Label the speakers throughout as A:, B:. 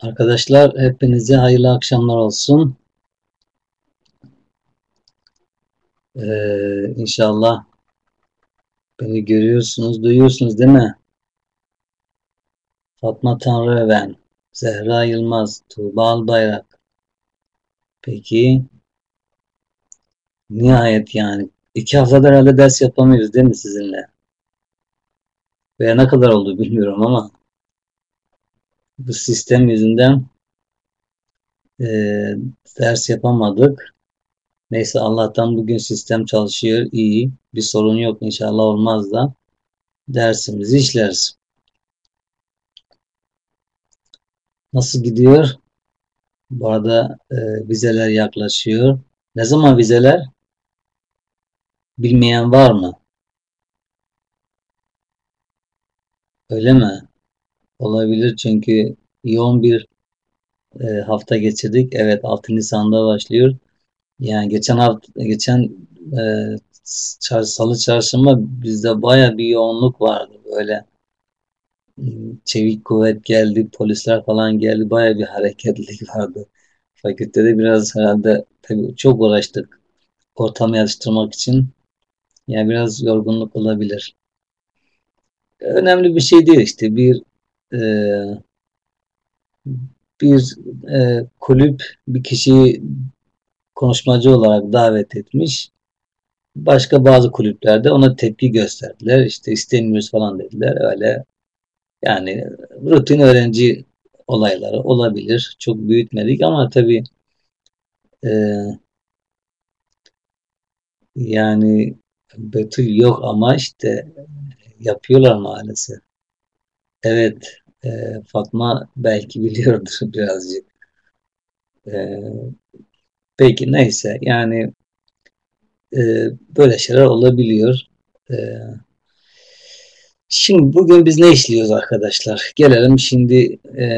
A: Arkadaşlar hepinize hayırlı akşamlar olsun. Ee, inşallah beni görüyorsunuz, duyuyorsunuz değil mi? Fatma Tanrıöven, Zehra Yılmaz, Tuğba Albayrak. Peki nihayet yani iki haftadır herhalde ders yapamıyoruz değil mi sizinle? Veya ne kadar oldu bilmiyorum ama bu sistem yüzünden e, ders yapamadık. Neyse Allah'tan bugün sistem çalışıyor. iyi. Bir sorun yok. İnşallah olmaz da dersimizi işleriz. Nasıl gidiyor? Bu arada e, vizeler yaklaşıyor. Ne zaman vizeler? Bilmeyen var mı? Öyle mi? Olabilir çünkü yoğun bir e, hafta geçirdik. Evet 6 Nisan'da başlıyor. Yani geçen hafta geçen e, çar, salı çarşamba bizde baya bir yoğunluk vardı böyle çevik kuvvet geldi, polisler falan geldi, baya bir hareketlilik vardı. Fakültede biraz herhalde tabii çok uğraştık ortamı yatıştırmak için. Yani biraz yorgunluk olabilir. Önemli bir şey değil işte bir e, bir e, kulüp bir kişiyi konuşmacı olarak davet etmiş. Başka bazı kulüplerde ona tepki gösterdiler. İşte istemiyoruz falan dediler. Öyle yani rutin öğrenci olayları olabilir. Çok büyütmedik ama tabii e, yani Betül yok ama işte yapıyorlar maalesef. Evet, e, Fatma belki biliyordur birazcık. E, peki neyse yani e, böyle şeyler olabiliyor. E, şimdi bugün biz ne işliyoruz arkadaşlar? Gelelim şimdi e,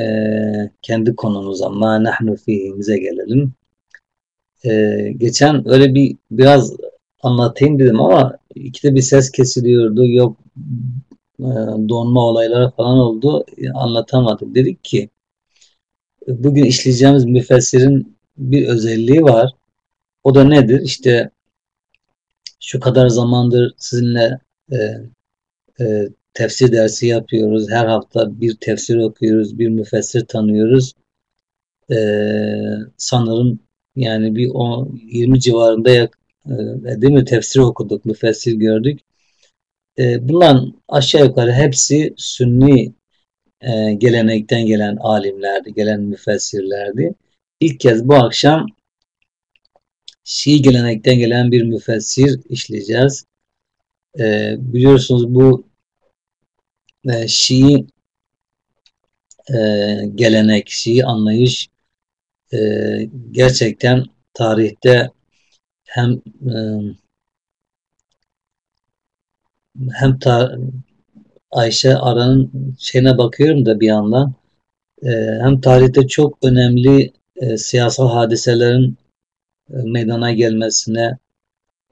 A: kendi konumuza. Ma nahnu fihimize gelelim. E, geçen öyle bir biraz anlatayım dedim ama ikide bir ses kesiliyordu. Yok donma olayları falan oldu. E, anlatamadım. Dedik ki bugün işleyeceğimiz müfessirin bir özelliği var. O da nedir? İşte şu kadar zamandır sizinle e, e, tefsir dersi yapıyoruz. Her hafta bir tefsir okuyoruz, bir müfessir tanıyoruz. E, sanırım yani bir 10, 20 civarında yak, e, değil mi tefsir okuduk, müfessir gördük. E, bunların aşağı yukarı hepsi Sünni e, gelenekten gelen alimlerdi, gelen müfessirlerdi. İlk kez bu akşam Şii gelenekten gelen bir müfessir işleyeceğiz. E, biliyorsunuz bu e, Şii e, gelenek, Şii anlayış e, gerçekten tarihte hem e, hem ta, Ayşe Aran'ın şeyine bakıyorum da bir yandan e, hem tarihte çok önemli e, siyasal hadiselerin e, meydana gelmesine,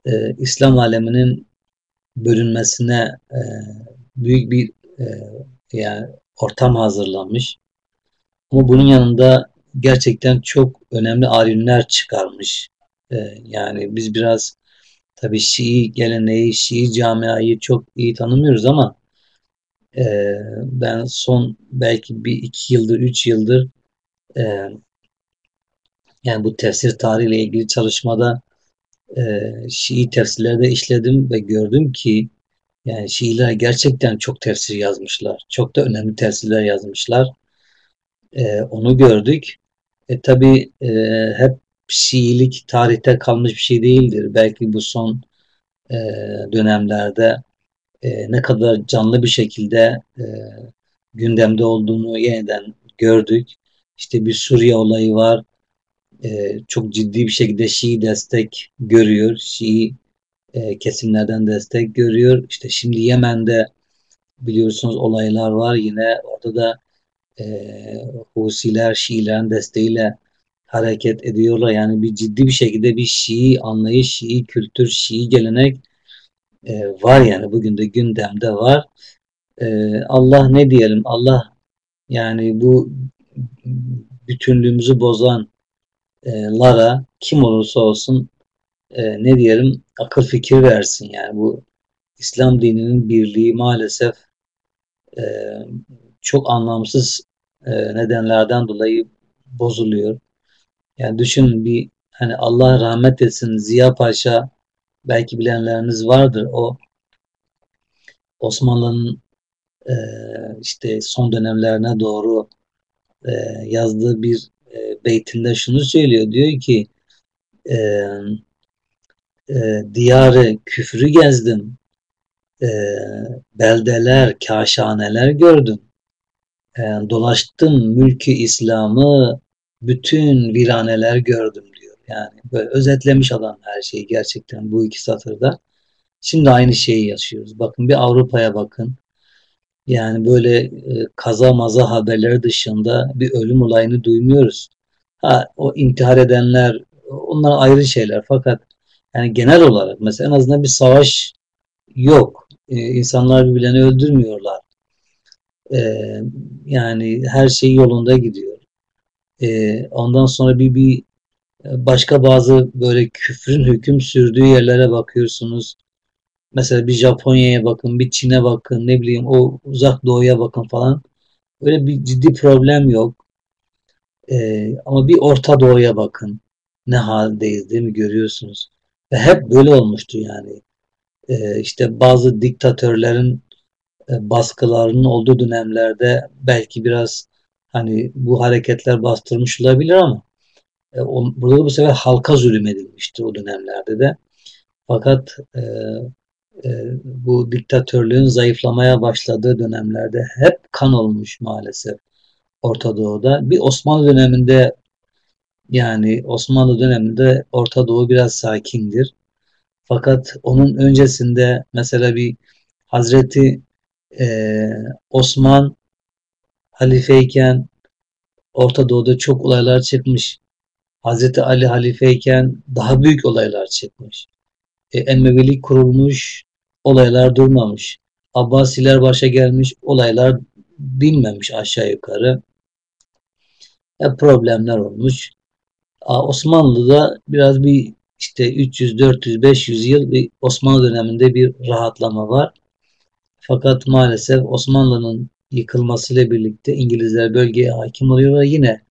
A: e, İslam aleminin bölünmesine e, büyük bir e, yani ortam hazırlanmış. Ama bunun yanında gerçekten çok önemli alimler çıkarmış. E, yani biz biraz tabii Şii geleneği, Şii camiayı çok iyi tanımıyoruz ama e, ben son belki bir iki yıldır, üç yıldır e, yani bu tefsir tarihiyle ilgili çalışmada e, Şii tefsirlerde işledim ve gördüm ki yani Şiiler gerçekten çok tefsir yazmışlar. Çok da önemli tefsirler yazmışlar. E, onu gördük. E, tabii e, hep Şiilik tarihte kalmış bir şey değildir. Belki bu son e, dönemlerde e, ne kadar canlı bir şekilde e, gündemde olduğunu yeniden gördük. İşte bir Suriye olayı var. E, çok ciddi bir şekilde Şii destek görüyor. Şii e, kesimlerden destek görüyor. İşte şimdi Yemen'de biliyorsunuz olaylar var. Yine orada da e, Husiler, Şiilerin desteğiyle hareket ediyorlar. Yani bir ciddi bir şekilde bir Şii anlayış, Şii kültür, Şii gelenek e, var yani bugün de gündemde var. E, Allah ne diyelim? Allah yani bu bütünlüğümüzü bozan e, lara kim olursa olsun e, ne diyelim akıl fikir versin yani bu İslam dininin birliği maalesef e, çok anlamsız e, nedenlerden dolayı bozuluyor. Yani düşünün bir hani Allah rahmet etsin Ziya Paşa belki bilenleriniz vardır. O Osmanlı'nın e, işte son dönemlerine doğru e, yazdığı bir e, beytinde şunu söylüyor. Diyor ki e, e, diyarı küfrü gezdim. E, beldeler, kaşaneler gördüm. E, dolaştım mülkü İslam'ı bütün viraneler gördüm diyor. Yani böyle özetlemiş adam her şeyi gerçekten bu iki satırda. Şimdi aynı şeyi yaşıyoruz. Bakın bir Avrupa'ya bakın. Yani böyle e, kaza maza haberleri dışında bir ölüm olayını duymuyoruz. Ha, o intihar edenler onlar ayrı şeyler fakat yani genel olarak mesela en azından bir savaş yok. Ee, insanlar birbirlerini öldürmüyorlar. Ee, yani her şey yolunda gidiyor. Ee, ondan sonra bir, bir başka bazı böyle küfrün hüküm sürdüğü yerlere bakıyorsunuz. Mesela bir Japonya'ya bakın, bir Çin'e bakın, ne bileyim o uzak doğuya bakın falan. Öyle bir ciddi problem yok. Ee, ama bir Orta Doğu'ya bakın. Ne haldeyiz değil mi görüyorsunuz. Ve hep böyle olmuştu yani. Ee, işte bazı diktatörlerin e, baskılarının olduğu dönemlerde belki biraz hani bu hareketler bastırmış olabilir ama e, o, burada da bu sefer halka zulüm edilmişti o dönemlerde de. Fakat e, e, bu diktatörlüğün zayıflamaya başladığı dönemlerde hep kan olmuş maalesef Orta Doğu'da. Bir Osmanlı döneminde yani Osmanlı döneminde Orta Doğu biraz sakindir. Fakat onun öncesinde mesela bir Hazreti e, Osman halifeyken Orta Doğu'da çok olaylar çıkmış. Hazreti Ali halifeyken daha büyük olaylar çıkmış. E, Emevilik kurulmuş, olaylar durmamış. Abbasiler başa gelmiş, olaylar bilmemiş aşağı yukarı. E, problemler olmuş. Osmanlı'da biraz bir işte 300, 400, 500 yıl bir Osmanlı döneminde bir rahatlama var. Fakat maalesef Osmanlı'nın yıkılmasıyla birlikte İngilizler bölgeye hakim oluyor ve yine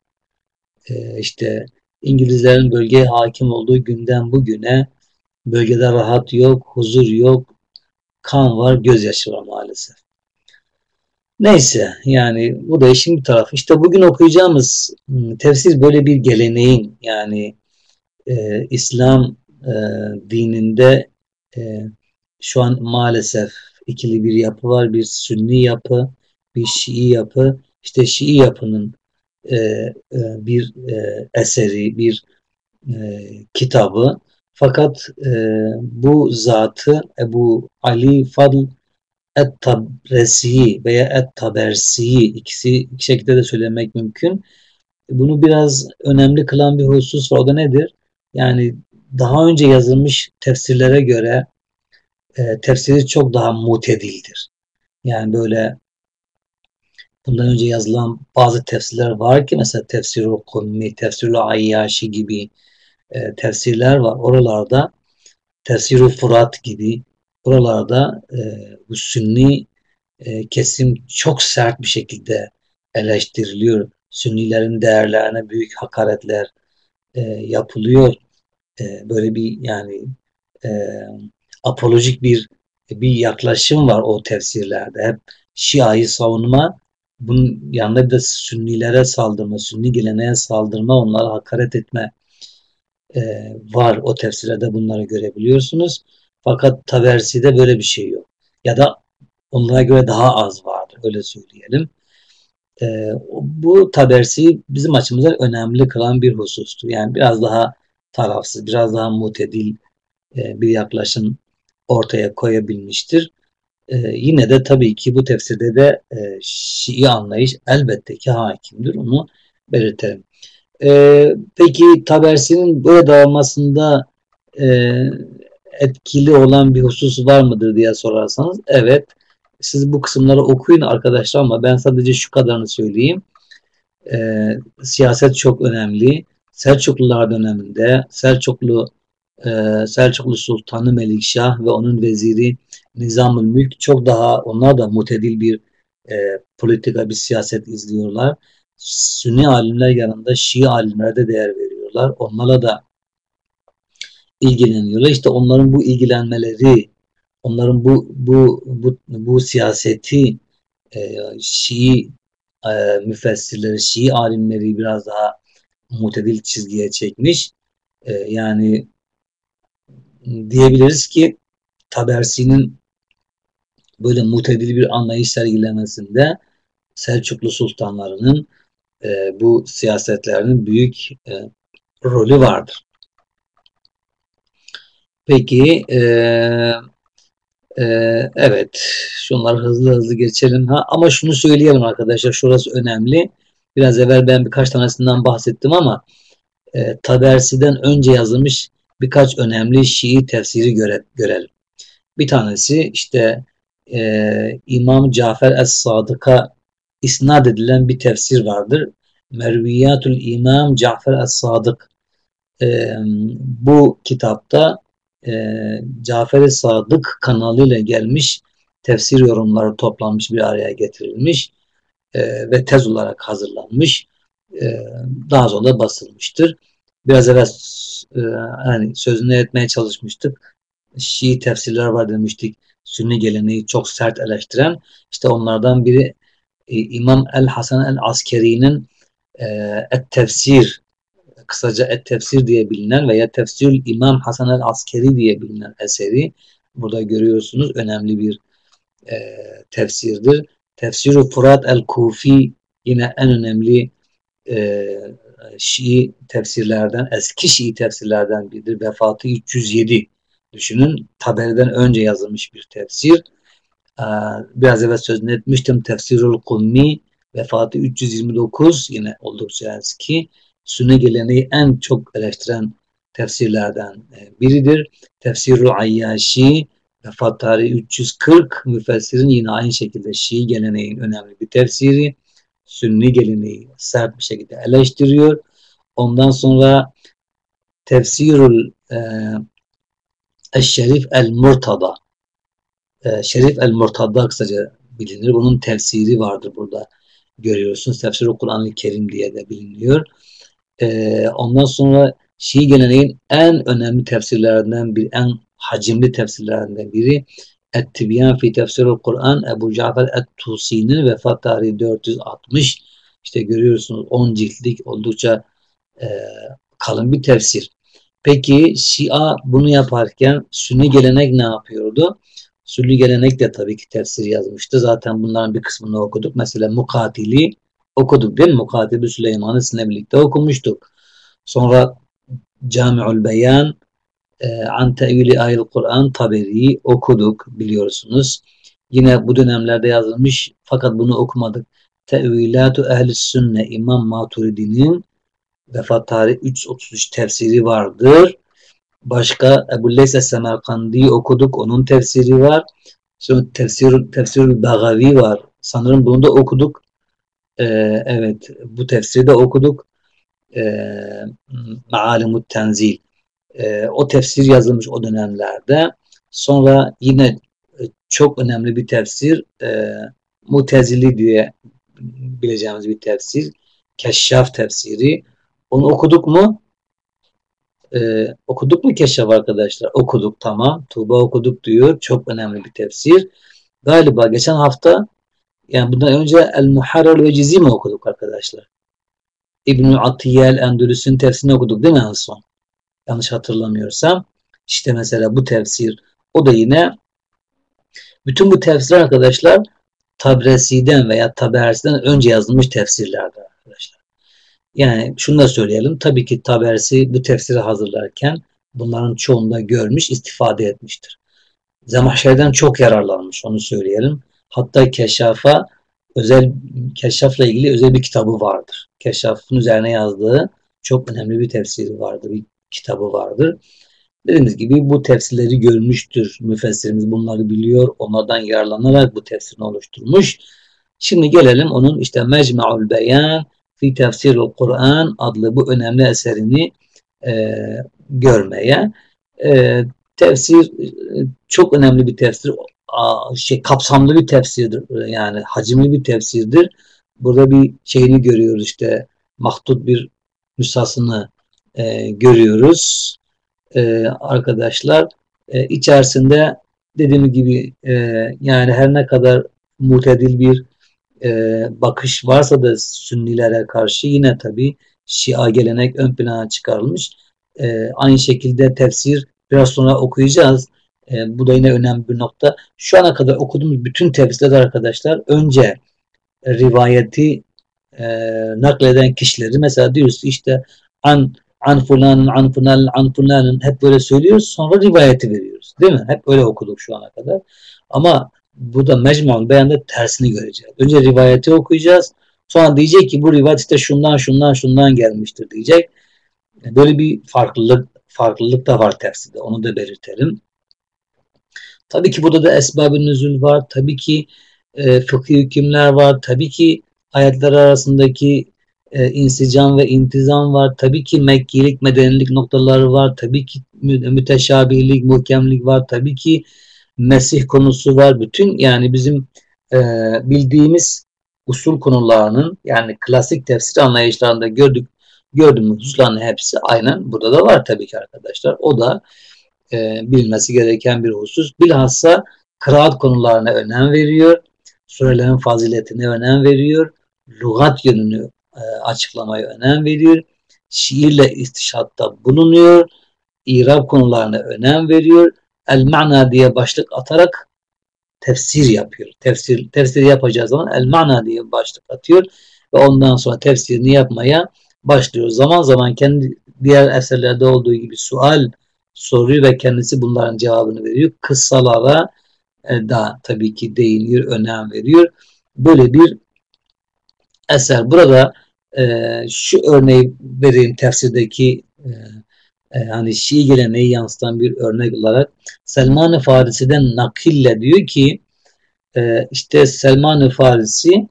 A: e, işte İngilizlerin bölgeye hakim olduğu günden bugüne bölgede rahat yok, huzur yok, kan var, gözyaşı var maalesef. Neyse yani bu da işin bir tarafı. İşte bugün okuyacağımız ıı, tefsir böyle bir geleneğin yani e, İslam e, dininde e, şu an maalesef ikili bir yapı var. Bir Sünni yapı, bir Şii yapı. İşte Şii yapının e, e, bir e, eseri, bir e, kitabı. Fakat e, bu zatı Ebu Ali Fadl Et-Tabresi'yi veya Et-Tabersi'yi ikisi iki şekilde de söylemek mümkün. Bunu biraz önemli kılan bir husus var. O da nedir? Yani daha önce yazılmış tefsirlere göre e, tefsiri çok daha mutedildir. Yani böyle bundan önce yazılan bazı tefsirler var ki mesela Tefsirul Kummi, Tefsirul Ayyaşi gibi e, tefsirler var. Oralarda Tefsirul Fırat gibi oralarda e, bu sünni e, kesim çok sert bir şekilde eleştiriliyor. Sünnilerin değerlerine büyük hakaretler e, yapılıyor. E, böyle bir yani e, apolojik bir bir yaklaşım var o tefsirlerde. Hep Şia'yı savunma, bunun yanında bir de Sünnilere saldırma, Sünni geleneğe saldırma, onlara hakaret etme e, var. O tefsirlerde bunları görebiliyorsunuz. Fakat Taversi'de böyle bir şey yok. Ya da onlara göre daha az vardır. Öyle söyleyelim. E, bu Tabersi bizim açımızdan önemli kılan bir husustur. Yani biraz daha tarafsız, biraz daha mutedil e, bir yaklaşım ortaya koyabilmiştir. E, yine de tabii ki bu tefsirde de e, Şii anlayış elbette ki hakimdir. Onu belirtelim. E, peki Tabersi'nin böyle dağılmasında e, etkili olan bir husus var mıdır diye sorarsanız evet. Siz bu kısımları okuyun arkadaşlar ama ben sadece şu kadarını söyleyeyim. e, siyaset çok önemli. Selçuklular döneminde Selçuklu e, Selçuklu Sultanı Melikşah ve onun veziri Nizamül Mülk çok daha onlar da mutedil bir e, politika, bir siyaset izliyorlar. Sünni alimler yanında Şii alimlere de değer veriyorlar. Onlarla da ilgileniyorlar. İşte onların bu ilgilenmeleri, onların bu bu bu, bu siyaseti e, Şii e, müfessirleri, Şii alimleri biraz daha mutedil çizgiye çekmiş. E, yani diyebiliriz ki Tabersi'nin böyle mutedil bir anlayış sergilemesinde Selçuklu sultanlarının e, bu siyasetlerinin büyük e, rolü vardır. Peki e, e, evet şunları hızlı hızlı geçelim. Ha, ama şunu söyleyelim arkadaşlar şurası önemli. Biraz evvel ben birkaç tanesinden bahsettim ama e, Tabersi'den önce yazılmış birkaç önemli Şii tefsiri göre, görelim. Bir tanesi işte e, İmam Cafer Es-Sadık'a isnat edilen bir tefsir vardır. Merviyatul İmam Cafer Es-Sadık. E, bu kitapta e, Cafer-i Sadık kanalıyla gelmiş tefsir yorumları toplanmış bir araya getirilmiş e, ve tez olarak hazırlanmış. E, daha sonra da basılmıştır. Biraz evvel e, yani sözünü etmeye çalışmıştık. Şii tefsirler var demiştik. Sünni geleneği çok sert eleştiren. İşte onlardan biri e, İmam El Hasan El Askeri'nin e, Et Tefsir kısaca Et Tefsir diye bilinen veya Tefsir İmam Hasan el Askeri diye bilinen eseri burada görüyorsunuz önemli bir e, tefsirdir. Tefsir-i Furat el-Kufi yine en önemli e, Şii tefsirlerden, eski Şii tefsirlerden biridir. Vefatı 307. Düşünün Taberi'den önce yazılmış bir tefsir. Ee, biraz evvel sözünü etmiştim. Tefsirul Kummi vefatı 329 yine oldukça eski. Sünne geleneği en çok eleştiren tefsirlerden e, biridir. Tefsirul Ayyaşi vefat tarihi 340 müfessirin yine aynı şekilde Şii geleneğin önemli bir tefsiri. Sünni geleneği sert bir şekilde eleştiriyor. Ondan sonra Tefsirul e, Eşşerif el-Murtada Şerif el-Murtada kısaca bilinir. Bunun tefsiri vardır burada görüyorsunuz. Tefsir-i Kur'an-ı Kerim diye de biliniyor. Ondan sonra Şii geleneğin en önemli tefsirlerinden bir, en hacimli tefsirlerinden biri Et-Tibyan fi tefsirul Kur'an Ebu Cafer Et-Tusi'nin vefat tarihi 460. İşte görüyorsunuz 10 ciltlik oldukça e, kalın bir tefsir. Peki Şia bunu yaparken Sünni gelenek ne yapıyordu? Sünni gelenek de tabii ki tefsir yazmıştı. Zaten bunların bir kısmını okuduk. Mesela Mukatili okuduk değil mi? Mukatili Süleyman'ı sizinle birlikte okumuştuk. Sonra Cami'ül Beyan e, An Tevili Ayıl Kur'an Taberi okuduk biliyorsunuz. Yine bu dönemlerde yazılmış fakat bunu okumadık. Tevilatu Ehl-i Sünne İmam Maturidi'nin vefat tarihi 333 tefsiri vardır. Başka Ebu Leys Semerkandi okuduk. Onun tefsiri var. Sonra tefsir, tefsir Bagavi var. Sanırım bunu da okuduk. Ee, evet bu tefsiri de okuduk. Ee, Maalimut Tenzil. Ee, o tefsir yazılmış o dönemlerde. Sonra yine e, çok önemli bir tefsir e, Mutezili diye bileceğimiz bir tefsir. Keşşaf tefsiri. Onu okuduk mu? Ee, okuduk mu Keşşaf arkadaşlar? Okuduk tamam. Tuğba okuduk diyor. Çok önemli bir tefsir. Galiba geçen hafta yani bundan önce El Muharrar ve Cizi okuduk arkadaşlar? İbn-i Atiyel Endülüs'ün tefsirini okuduk değil mi en son? Yanlış hatırlamıyorsam. İşte mesela bu tefsir o da yine bütün bu tefsirler arkadaşlar Tabresi'den veya Tabersi'den önce yazılmış arkadaşlar. Yani şunu da söyleyelim. Tabii ki Tabersi bu tefsiri hazırlarken bunların çoğunda görmüş, istifade etmiştir. Zemahşer'den çok yararlanmış onu söyleyelim. Hatta Keşaf'a özel Keşaf'la ilgili özel bir kitabı vardır. Keşaf'ın üzerine yazdığı çok önemli bir tefsiri vardır, bir kitabı vardır. Dediğimiz gibi bu tefsirleri görmüştür. Müfessirimiz bunları biliyor. Onlardan yararlanarak bu tefsirini oluşturmuş. Şimdi gelelim onun işte Mecmu'ul Beyan fi tefsirul Kur'an adlı bu önemli eserini e, görmeye. E, tefsir e, çok önemli bir tefsir. Şey kapsamlı bir tefsirdir. Yani hacimli bir tefsirdir. Burada bir şeyini görüyoruz işte mahdut bir nüshasını e, görüyoruz. E, arkadaşlar e, içerisinde dediğim gibi e, yani her ne kadar mutedil bir e, bakış varsa da Sünnilere karşı yine tabi Şia gelenek ön plana çıkarılmış. E, aynı şekilde tefsir biraz sonra okuyacağız. E, bu da yine önemli bir nokta. Şu ana kadar okuduğumuz bütün tefsirler arkadaşlar önce rivayeti e, nakleden kişileri mesela diyoruz işte an an fulanın an fulanın an fulanın hep böyle söylüyoruz sonra rivayeti veriyoruz. Değil mi? Hep öyle okuduk şu ana kadar. Ama bu da mecmuun beyanda tersini göreceğiz. Önce rivayeti okuyacağız. Sonra diyecek ki bu rivayet işte şundan şundan şundan gelmiştir diyecek. Böyle bir farklılık farklılık da var tefsirde. Onu da belirtelim. Tabii ki burada da esbab-ı nüzul var. Tabii ki e, fıkhi hükümler var. Tabii ki ayetler arasındaki e, insicam ve intizam var. Tabii ki Mekkilik, medenilik noktaları var. Tabii ki müteşabihlik, muhkemlik var. Tabii ki Mesih konusu var. Bütün yani bizim e, bildiğimiz usul konularının yani klasik tefsir anlayışlarında gördük gördüğümüz hususların hepsi aynen burada da var tabii ki arkadaşlar. O da e, bilmesi gereken bir husus. Bilhassa kıraat konularına önem veriyor. Surelerin faziletine önem veriyor. Lugat yönünü e, açıklamaya önem veriyor. Şiirle istişatta bulunuyor. İrab konularına önem veriyor. El mana diye başlık atarak tefsir yapıyor. Tefsir, tefsir yapacağı zaman el mana diye başlık atıyor ve ondan sonra tefsirini yapmaya başlıyor. Zaman zaman kendi diğer eserlerde olduğu gibi sual soruyor ve kendisi bunların cevabını veriyor. Kıssalara e, da tabii ki değiniyor, önem veriyor. Böyle bir eser. Burada e, şu örneği vereyim tefsirdeki e, e, hani Şii geleneği yansıtan bir örnek olarak Selman-ı Farisi'den nakille diyor ki e, işte Selman-ı Farisi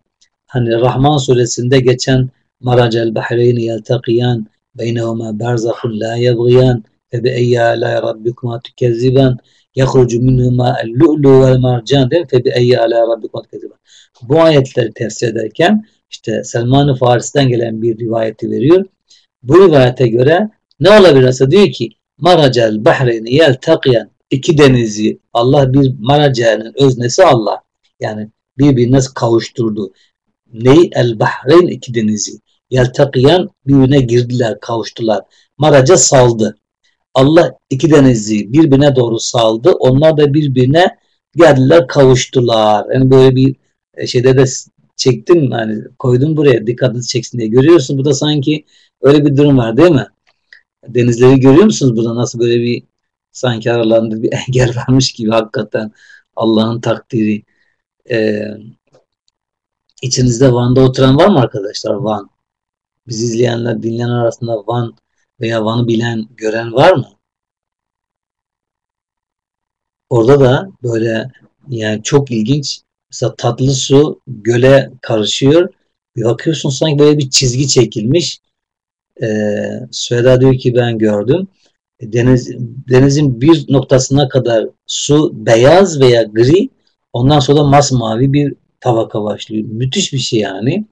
A: hani Rahman suresinde geçen maracel bahreyni yeltakiyan beynehuma berzahun la yebgiyan fe bi eyyi ala rabbikuma tükezziban yahrucu minhuma el-lu'lu vel marcan değil fe bi eyyi ala rabbikuma tükezziban bu ayetleri tefsir ederken işte Selman-ı Farisi'den gelen bir rivayeti veriyor. Bu rivayete göre ne olabilir? Mesela diyor ki maracel bahreyni yeltakiyan iki denizi Allah bir maracenin öznesi Allah. Yani birbirine kavuşturdu. Ney? El bahreyn iki denizi. Yeltakiyan birbirine girdiler, kavuştular. Maraca saldı. Allah iki denizi birbirine doğru saldı. Onlar da birbirine geldiler, kavuştular. Yani böyle bir e, şeyde de çektim yani koydum buraya dikkatinizi çeksin diye. Görüyorsun bu da sanki öyle bir durum var değil mi? Denizleri görüyor musunuz burada nasıl böyle bir sanki aralarında bir engel varmış gibi hakikaten Allah'ın takdiri. Ee, içinizde Van'da oturan var mı arkadaşlar? Van. Biz izleyenler, dinleyen arasında Van veya Van'ı bilen, gören var mı? Orada da böyle yani çok ilginç mesela tatlı su göle karışıyor. Bir bakıyorsun sanki böyle bir çizgi çekilmiş. Ee, Süheda diyor ki ben gördüm. E, deniz, denizin bir noktasına kadar su beyaz veya gri ondan sonra masmavi bir tabaka başlıyor. Müthiş bir şey yani.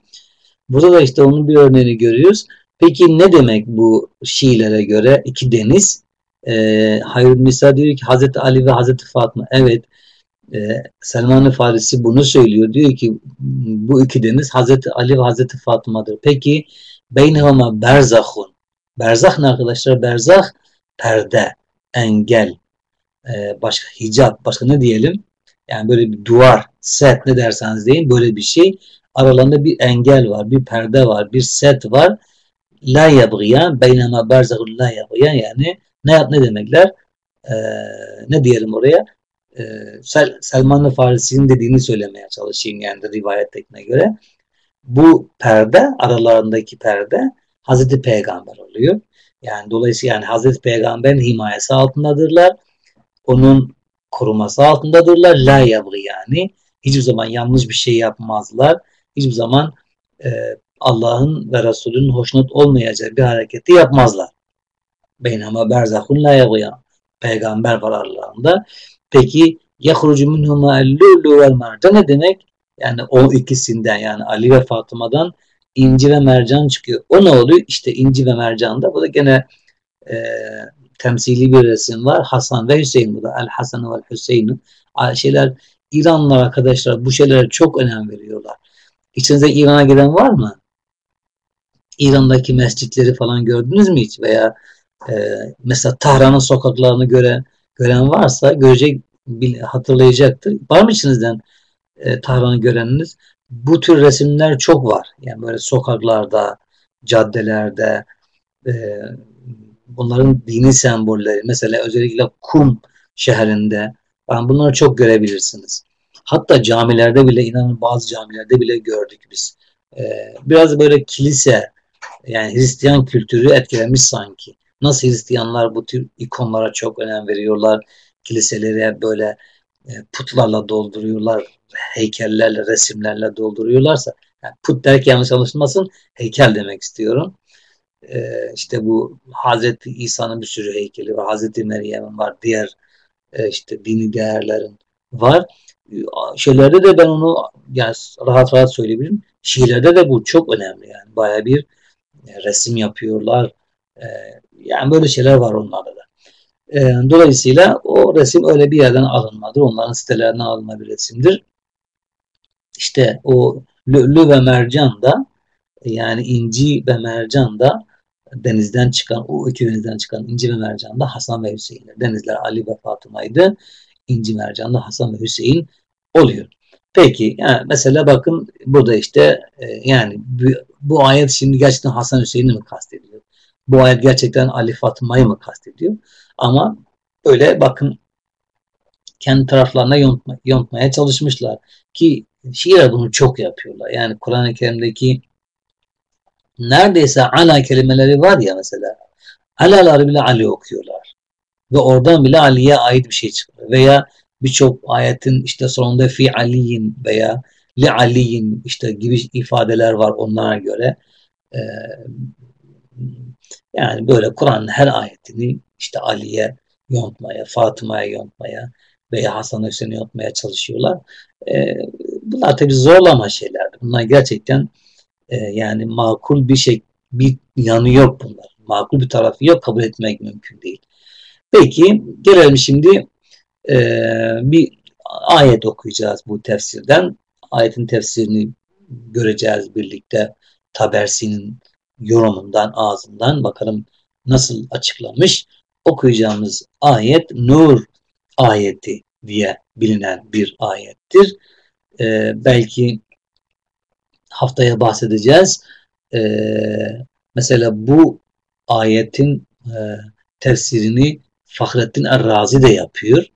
A: Burada da işte onun bir örneğini görüyoruz. Peki ne demek bu Şiilere göre iki deniz? Ee, Hayır Nisa diyor ki Hazreti Ali ve Hazreti Fatma. Evet e, Selman-ı Farisi bunu söylüyor. Diyor ki bu iki deniz Hazreti Ali ve Hazreti Fatma'dır. Peki beynehuma berzahun. Berzah ne arkadaşlar? Berzah perde, engel, e, başka hicap, başka ne diyelim? Yani böyle bir duvar, set ne derseniz deyin böyle bir şey. Aralarında bir engel var, bir perde var, bir set var. La yabgiyan, beynema berzahun la yabgiyan yani ne ne demekler? Ee, ne diyelim oraya? Ee, Sel Selman-ı Farisi'nin dediğini söylemeye çalışayım yani rivayettekine göre. Bu perde, aralarındaki perde Hazreti Peygamber oluyor. Yani dolayısıyla yani Hazreti Peygamber'in himayesi altındadırlar. Onun koruması altındadırlar. La yabgı yani. Hiçbir zaman yanlış bir şey yapmazlar. Hiçbir zaman e, Allah'ın ve Resulünün hoşnut olmayacağı bir hareketi yapmazlar. Beynama berzahun la yagıya. Peygamber var aralarında. Peki yahrucu minhuma el-lulu vel ne demek? Yani o ikisinden yani Ali ve Fatıma'dan inci ve mercan çıkıyor. O ne oluyor? İşte inci ve mercanda bu da gene e, temsili bir resim var. Hasan ve Hüseyin bu da. El Hasan ve Hüseyin. Şeyler İranlılar arkadaşlar bu şeylere çok önem veriyorlar. İçinizde İran'a giden var mı? İran'daki mescitleri falan gördünüz mü hiç? Veya e, mesela Tahran'ın sokaklarını gören gören varsa görecek hatırlayacaktır. Var mı içinizden e, Tahran'ı göreniniz? Bu tür resimler çok var. Yani böyle sokaklarda, caddelerde e, bunların dini sembolleri mesela özellikle Kum şehrinde yani bunları çok görebilirsiniz. Hatta camilerde bile inanın bazı camilerde bile gördük biz. Ee, biraz böyle kilise yani Hristiyan kültürü etkilemiş sanki. Nasıl Hristiyanlar bu tür ikonlara çok önem veriyorlar. Kiliseleri böyle putlarla dolduruyorlar. Heykellerle, resimlerle dolduruyorlarsa yani put derken yanlış anlaşılmasın heykel demek istiyorum. Ee, işte bu Hazreti İsa'nın bir sürü heykeli var. Hazreti Meryem'in var. Diğer e, işte dini değerlerin var. Şeylerde de ben onu yani rahat rahat söyleyebilirim. Şiirlerde de bu çok önemli yani. Baya bir e, resim yapıyorlar. E, yani böyle şeyler var onlarda da. E, dolayısıyla o resim öyle bir yerden alınmadır. Onların sitelerinden alınma bir resimdir. İşte o lü ve mercan da yani inci ve mercan da denizden çıkan, o iki denizden çıkan inci ve mercan da Hasan ve Hüseyin. Denizler Ali ve Fatıma'ydı. İnci mercan da Hasan ve Hüseyin oluyor. Peki yani mesela bakın burada işte e, yani bu, bu ayet şimdi gerçekten Hasan Hüseyin'i mi kastediyor? Bu ayet gerçekten Ali Fatıma'yı mı kastediyor? Ama öyle bakın kendi taraflarına yontma, yontmaya çalışmışlar. Ki Şiire bunu çok yapıyorlar. Yani Kur'an-ı Kerim'deki neredeyse ala kelimeleri var ya mesela. Alaları bile Ali okuyorlar. Ve oradan bile Ali'ye ait bir şey çıkıyor. Veya birçok ayetin işte sonunda fi aliyin veya li aliyin işte gibi ifadeler var onlara göre. Ee, yani böyle Kur'an'ın her ayetini işte Ali'ye yontmaya, Fatıma'ya yontmaya veya Hasan Hüseyin'e yontmaya çalışıyorlar. Ee, bunlar tabi zorlama şeyler. Bunlar gerçekten e, yani makul bir şey, bir yanı yok bunlar. Makul bir tarafı yok, kabul etmek mümkün değil. Peki gelelim şimdi e, bir ayet okuyacağız bu tefsirden. Ayetin tefsirini göreceğiz birlikte. Tabersi'nin yorumundan, ağzından bakalım nasıl açıklamış. Okuyacağımız ayet Nur ayeti diye bilinen bir ayettir. Ee, belki haftaya bahsedeceğiz. Ee, mesela bu ayetin e, tefsirini Fahrettin Er-Razi de yapıyor.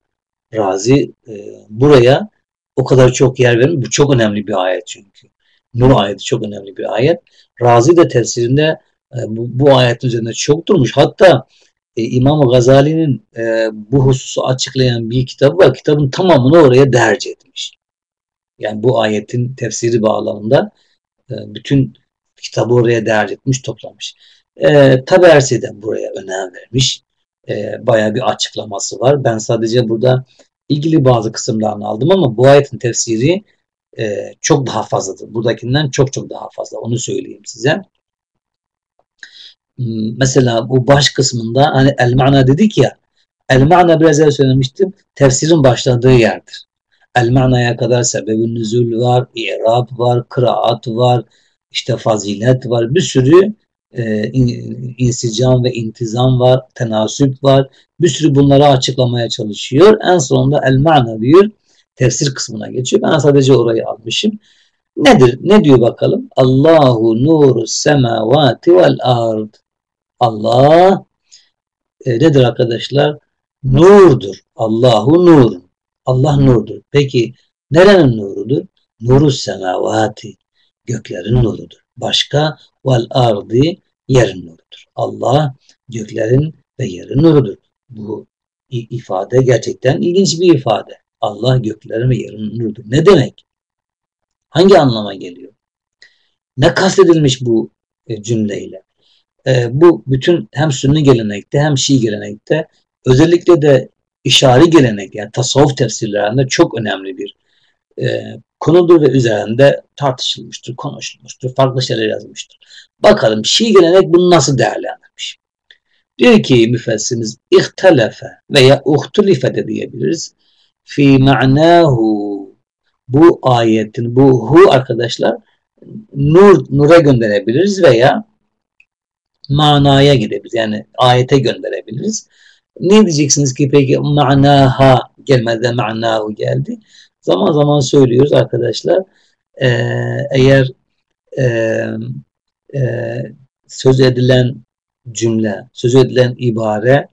A: Razi e, buraya o kadar çok yer vermiş. Bu çok önemli bir ayet çünkü. Nur ayeti çok önemli bir ayet. Razi de tefsirinde e, bu, bu ayetin üzerinde çok durmuş. Hatta e, İmam Gazali'nin e, bu hususu açıklayan bir kitabı var. Kitabın tamamını oraya derc etmiş. Yani bu ayetin tefsiri bağlamında e, bütün kitabı oraya derc etmiş, toplamış. E, Tabersi de buraya önem vermiş e, bayağı bir açıklaması var. Ben sadece burada ilgili bazı kısımlarını aldım ama bu ayetin tefsiri e, çok daha fazladır. Buradakinden çok çok daha fazla. Onu söyleyeyim size. Hmm, mesela bu baş kısmında hani el mana dedik ya el mana biraz evvel söylemiştim. Tefsirin başladığı yerdir. El manaya kadar sebebin nüzul var, irab var, kıraat var, işte fazilet var. Bir sürü e, insicam ve intizam var, tenasüp var. Bir sürü bunları açıklamaya çalışıyor. En sonunda el mana diyor. Tefsir kısmına geçiyor. Ben sadece orayı almışım. Nedir? Ne diyor bakalım? Allahu nuru semavati vel ard. Allah e, nedir arkadaşlar? Nurdur. Allahu nur. Allah nurdur. Peki nerenin nurudur? Nuru semavati. Göklerin nurudur. Başka vel ardi yerin nurudur. Allah göklerin ve yerin nurudur. Bu ifade gerçekten ilginç bir ifade. Allah göklerin ve yerin nurudur. Ne demek? Hangi anlama geliyor? Ne kastedilmiş bu e, cümleyle? E, bu bütün hem sünni gelenekte hem Şii gelenekte özellikle de işari gelenek yani tasavvuf tefsirlerinde çok önemli bir e, konudur ve üzerinde tartışılmıştır, konuşulmuştur, farklı şeyler yazmıştır. Bakalım Şii gelenek bunu nasıl değerlendirmiş? Diyor ki müfessimiz ihtelefe veya uhtulife de diyebiliriz. Fi ma'nahu bu ayetin, bu hu arkadaşlar nur, nura gönderebiliriz veya manaya gidebiliriz. Yani ayete gönderebiliriz. Ne diyeceksiniz ki peki manaha gelmeden manahu geldi. Zaman zaman söylüyoruz arkadaşlar. Ee, eğer e, e, söz edilen cümle, söz edilen ibare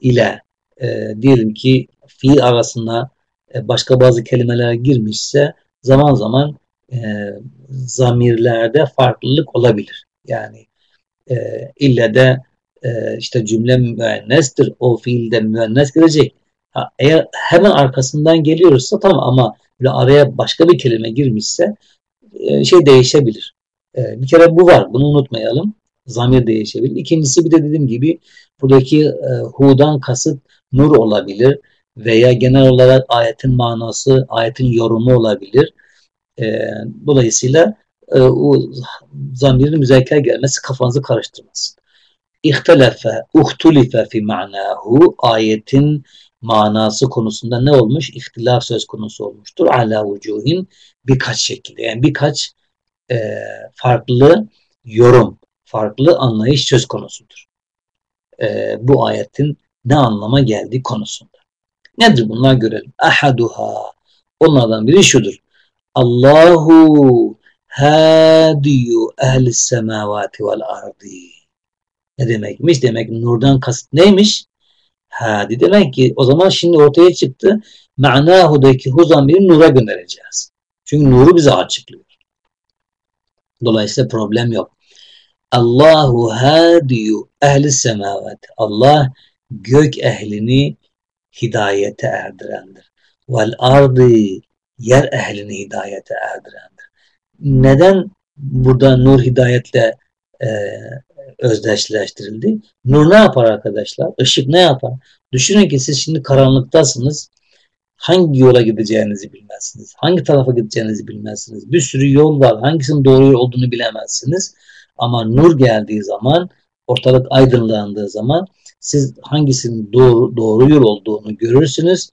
A: ile e, diyelim ki fiil arasında e, başka bazı kelimeler girmişse zaman zaman e, zamirlerde farklılık olabilir. Yani e, ille de e, işte cümle müennestir. O fiilde müennes gelecek. Ha, eğer hemen arkasından geliyorsa tamam ama böyle araya başka bir kelime girmişse e, şey değişebilir. E, bir kere bu var. Bunu unutmayalım. Zamir değişebilir. İkincisi bir de dediğim gibi buradaki e, hu'dan kasıt nur olabilir veya genel olarak ayetin manası, ayetin yorumu olabilir. E, dolayısıyla e, o zamirin müzekker gelmesi kafanızı karıştırmasın. İhtelefe, uhtulife fi ma'nahu ayetin manası konusunda ne olmuş? İhtilaf söz konusu olmuştur. Ala vucuhin birkaç şekilde yani birkaç e, farklı yorum, farklı anlayış söz konusudur. E, bu ayetin ne anlama geldiği konusunda. Nedir bunlar görelim. Ahaduha. Onlardan biri şudur. Allahu hadiyu ehli semavati vel ardi. Ne demekmiş? Demek nurdan kasıt neymiş? Hadi demek ki o zaman şimdi ortaya çıktı. Ma'nahudaki hu zamiri nura göndereceğiz. Çünkü nuru bize açıklıyor. Dolayısıyla problem yok. Allahu hadiyu ehli semavat. Allah gök ehlini hidayete erdirendir. Vel ardı yer ehlini hidayete erdirendir. Neden burada nur hidayetle e, özdeşleştirildi? Nur ne yapar arkadaşlar? Işık ne yapar? Düşünün ki siz şimdi karanlıktasınız. Hangi yola gideceğinizi bilmezsiniz. Hangi tarafa gideceğinizi bilmezsiniz. Bir sürü yol var. Hangisinin doğru yol olduğunu bilemezsiniz. Ama nur geldiği zaman, ortalık aydınlandığı zaman siz hangisinin doğru, doğru yol olduğunu görürsünüz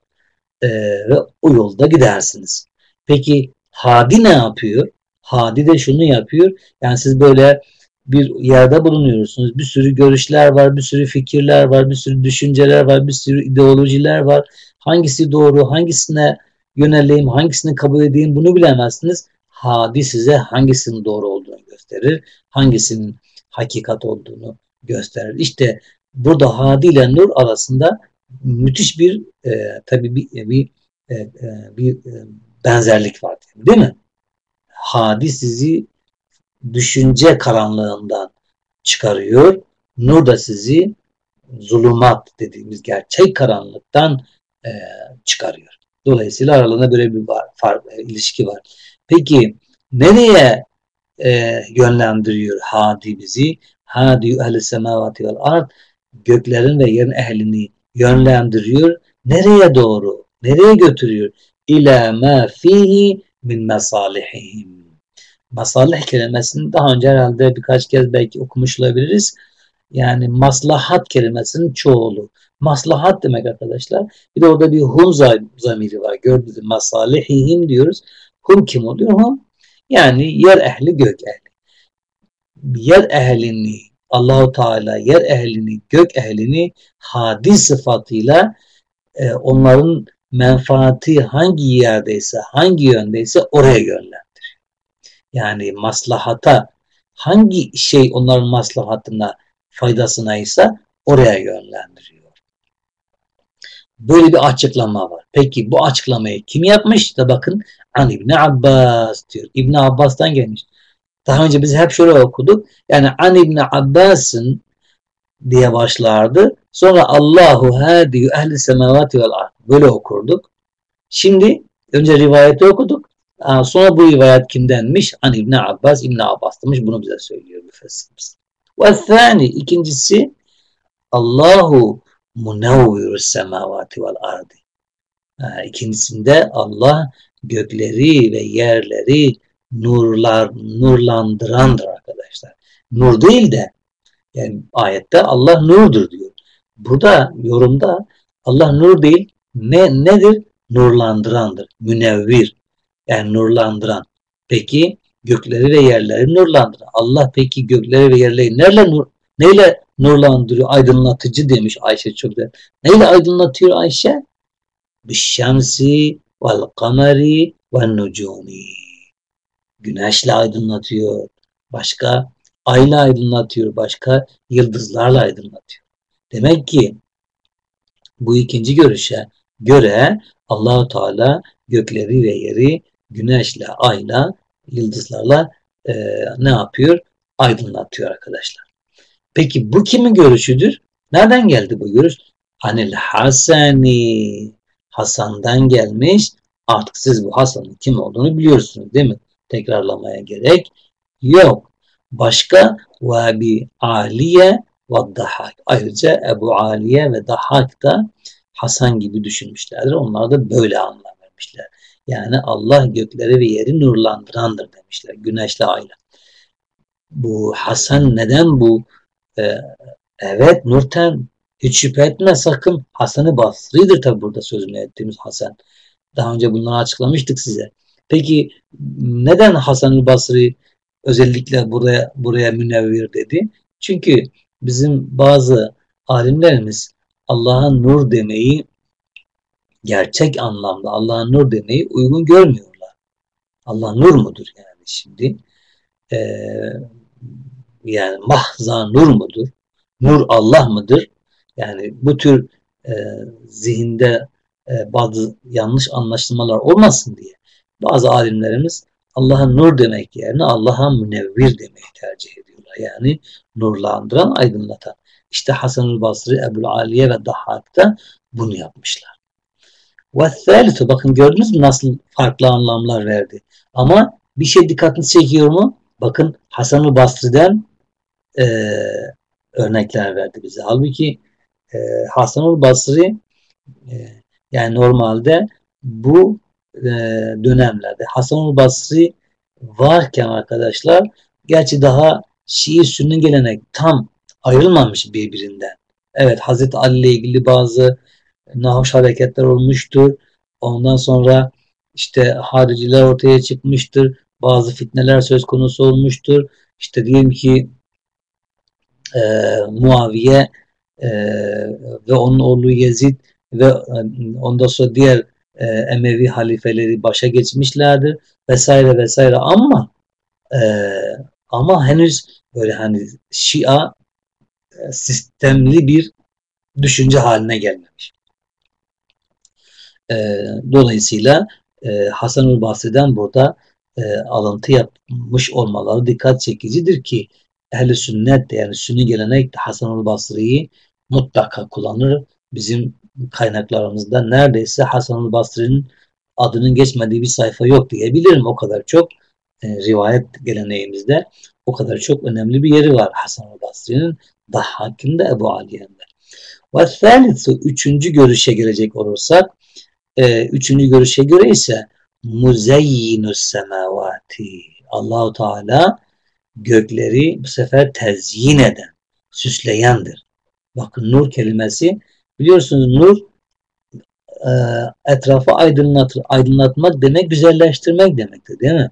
A: e, ve o yolda gidersiniz. Peki Hadi ne yapıyor? Hadi de şunu yapıyor. Yani siz böyle bir yerde bulunuyorsunuz. Bir sürü görüşler var, bir sürü fikirler var, bir sürü düşünceler var, bir sürü ideolojiler var. Hangisi doğru, hangisine yöneleyim, hangisini kabul edeyim bunu bilemezsiniz. Hadi size hangisinin doğru olduğunu gösterir, hangisinin hakikat olduğunu gösterir. İşte burada hadi ile nur arasında müthiş bir e, tabii bir, bir, e, e bir e, benzerlik var değil mi? Hadi sizi düşünce karanlığından çıkarıyor. Nur da sizi zulümat dediğimiz gerçek karanlıktan e, çıkarıyor. Dolayısıyla aralarında böyle bir var, fark, e, ilişki var. Peki nereye e, yönlendiriyor hadi bizi? Hadi ehli semavati vel ard göklerin ve yerin ehlini yönlendiriyor. Nereye doğru? Nereye götürüyor? İlâ mâ fihi min mesalihihim. Masalih kelimesini daha önce herhalde birkaç kez belki okumuş olabiliriz. Yani maslahat kelimesinin çoğulu. Maslahat demek arkadaşlar. Bir de orada bir hum zamiri var. Gördünüz mü? Masalihihim diyoruz. Hum kim oluyor? Hum yani yer ehli gök ehli. Yer ehlini Allahu Teala yer ehlini gök ehlini hadi sıfatıyla e, onların menfaati hangi yerdeyse hangi yöndeyse oraya yönlendiriyor. Yani maslahata hangi şey onların maslahatına faydasına ise oraya yönlendiriyor. Böyle bir açıklama var. Peki bu açıklamayı kim yapmış? Da bakın An İbni Abbas diyor. İbni Abbas'tan gelmiş. Daha önce biz hep şöyle okuduk. Yani An İbni Abbas'ın diye başlardı. Sonra Allahu hadiyu ehli semavati vel ard. Böyle okurduk. Şimdi önce rivayeti okuduk. Sonra bu rivayet kimdenmiş? An İbni Abbas, İbni Abbas demiş. Bunu bize söylüyor müfessirimiz. Ve thani, ikincisi Allahu munevvirü semavati vel ardi. İkincisinde Allah gökleri ve yerleri nurlar nurlandırandır arkadaşlar. Nur değil de yani ayette Allah nurdur diyor. Burada yorumda Allah nur değil ne nedir? Nurlandırandır. Münevvir. Yani nurlandıran. Peki gökleri ve yerleri nurlandıran. Allah peki gökleri ve yerleri neyle nur, neyle nurlandırıyor? Aydınlatıcı demiş Ayşe çok da. Neyle aydınlatıyor Ayşe? Bişşemsi vel kameri ve nucumi. Güneşle aydınlatıyor. Başka ayla aydınlatıyor. Başka yıldızlarla aydınlatıyor. Demek ki bu ikinci görüşe göre Allahu Teala gökleri ve yeri güneşle, ayla, yıldızlarla e, ne yapıyor? Aydınlatıyor arkadaşlar. Peki bu kimin görüşüdür? Nereden geldi bu görüş? Hanil Hasani Hasan'dan gelmiş. Artık siz bu Hasan'ın kim olduğunu biliyorsunuz değil mi? Tekrarlamaya gerek yok. Başka ve bi Aliye ve Dahak. Ayrıca Ebu Aliye ve Dahak da Hasan gibi düşünmüşlerdir. Onlar da böyle anlam. Yani Allah gökleri ve yeri nurlandırandır demişler. Güneşle ayla. Bu Hasan neden bu? Ee, evet Nurten hiç şüphe etme sakın. Hasan-ı Basri'dir tabi burada sözünü ettiğimiz Hasan. Daha önce bunları açıklamıştık size. Peki neden Hasan-ı Basri özellikle buraya buraya münevvir dedi? Çünkü bizim bazı alimlerimiz Allah'a nur demeyi gerçek anlamda Allah'a nur demeyi uygun görmüyorlar. Allah nur mudur yani şimdi? Ee, yani mahza nur mudur? Nur Allah mıdır? Yani bu tür e, zihinde e, bazı yanlış anlaşılmalar olmasın diye bazı alimlerimiz Allah'a nur demek yerine Allah'a münevvir demeyi tercih ediyorlar. Yani nurlandıran, aydınlatan. İşte Hasan-ül Basri, Ebu'l Aliye ve Dahhak da bunu yapmışlar. Ve bakın gördünüz mü nasıl farklı anlamlar verdi. Ama bir şey dikkatinizi çekiyor mu? Bakın Hasan-ül Basri'den e, örnekler verdi bize. Halbuki e, Hasan-ül Basri e, yani normalde bu e, dönemlerde Hasan-ül Basri varken arkadaşlar gerçi daha Şii Sünni gelenek tam ayrılmamış birbirinden. Evet Hazreti Ali ile ilgili bazı nahoş hareketler olmuştur. Ondan sonra işte hariciler ortaya çıkmıştır. Bazı fitneler söz konusu olmuştur. İşte diyelim ki e, Muaviye e, ve onun oğlu Yezid ve e, ondan sonra diğer e, Emevi halifeleri başa geçmişlerdir vesaire vesaire ama e, ama henüz böyle hani Şia e, sistemli bir düşünce haline gelmemiş. E, dolayısıyla e, Hasan-ül Basri'den burada e, alıntı yapmış olmaları dikkat çekicidir ki ehli sünnet yani sünni gelenek Hasan-ül Basri'yi mutlaka kullanır. Bizim kaynaklarımızda neredeyse Hasan-ül Basri'nin adının geçmediği bir sayfa yok diyebilirim. O kadar çok e, rivayet geleneğimizde o kadar çok önemli bir yeri var Hasan-ül Basri'nin daha hakimde Ebu Aliye'nde. Ve üçüncü görüşe gelecek olursak e, üçüncü görüşe göre ise muzeyyinus semavati Allahu Teala gökleri bu sefer tezyin eden, süsleyendir. Bakın nur kelimesi biliyorsunuz nur e, etrafı aydınlatır. Aydınlatmak demek güzelleştirmek demektir değil mi?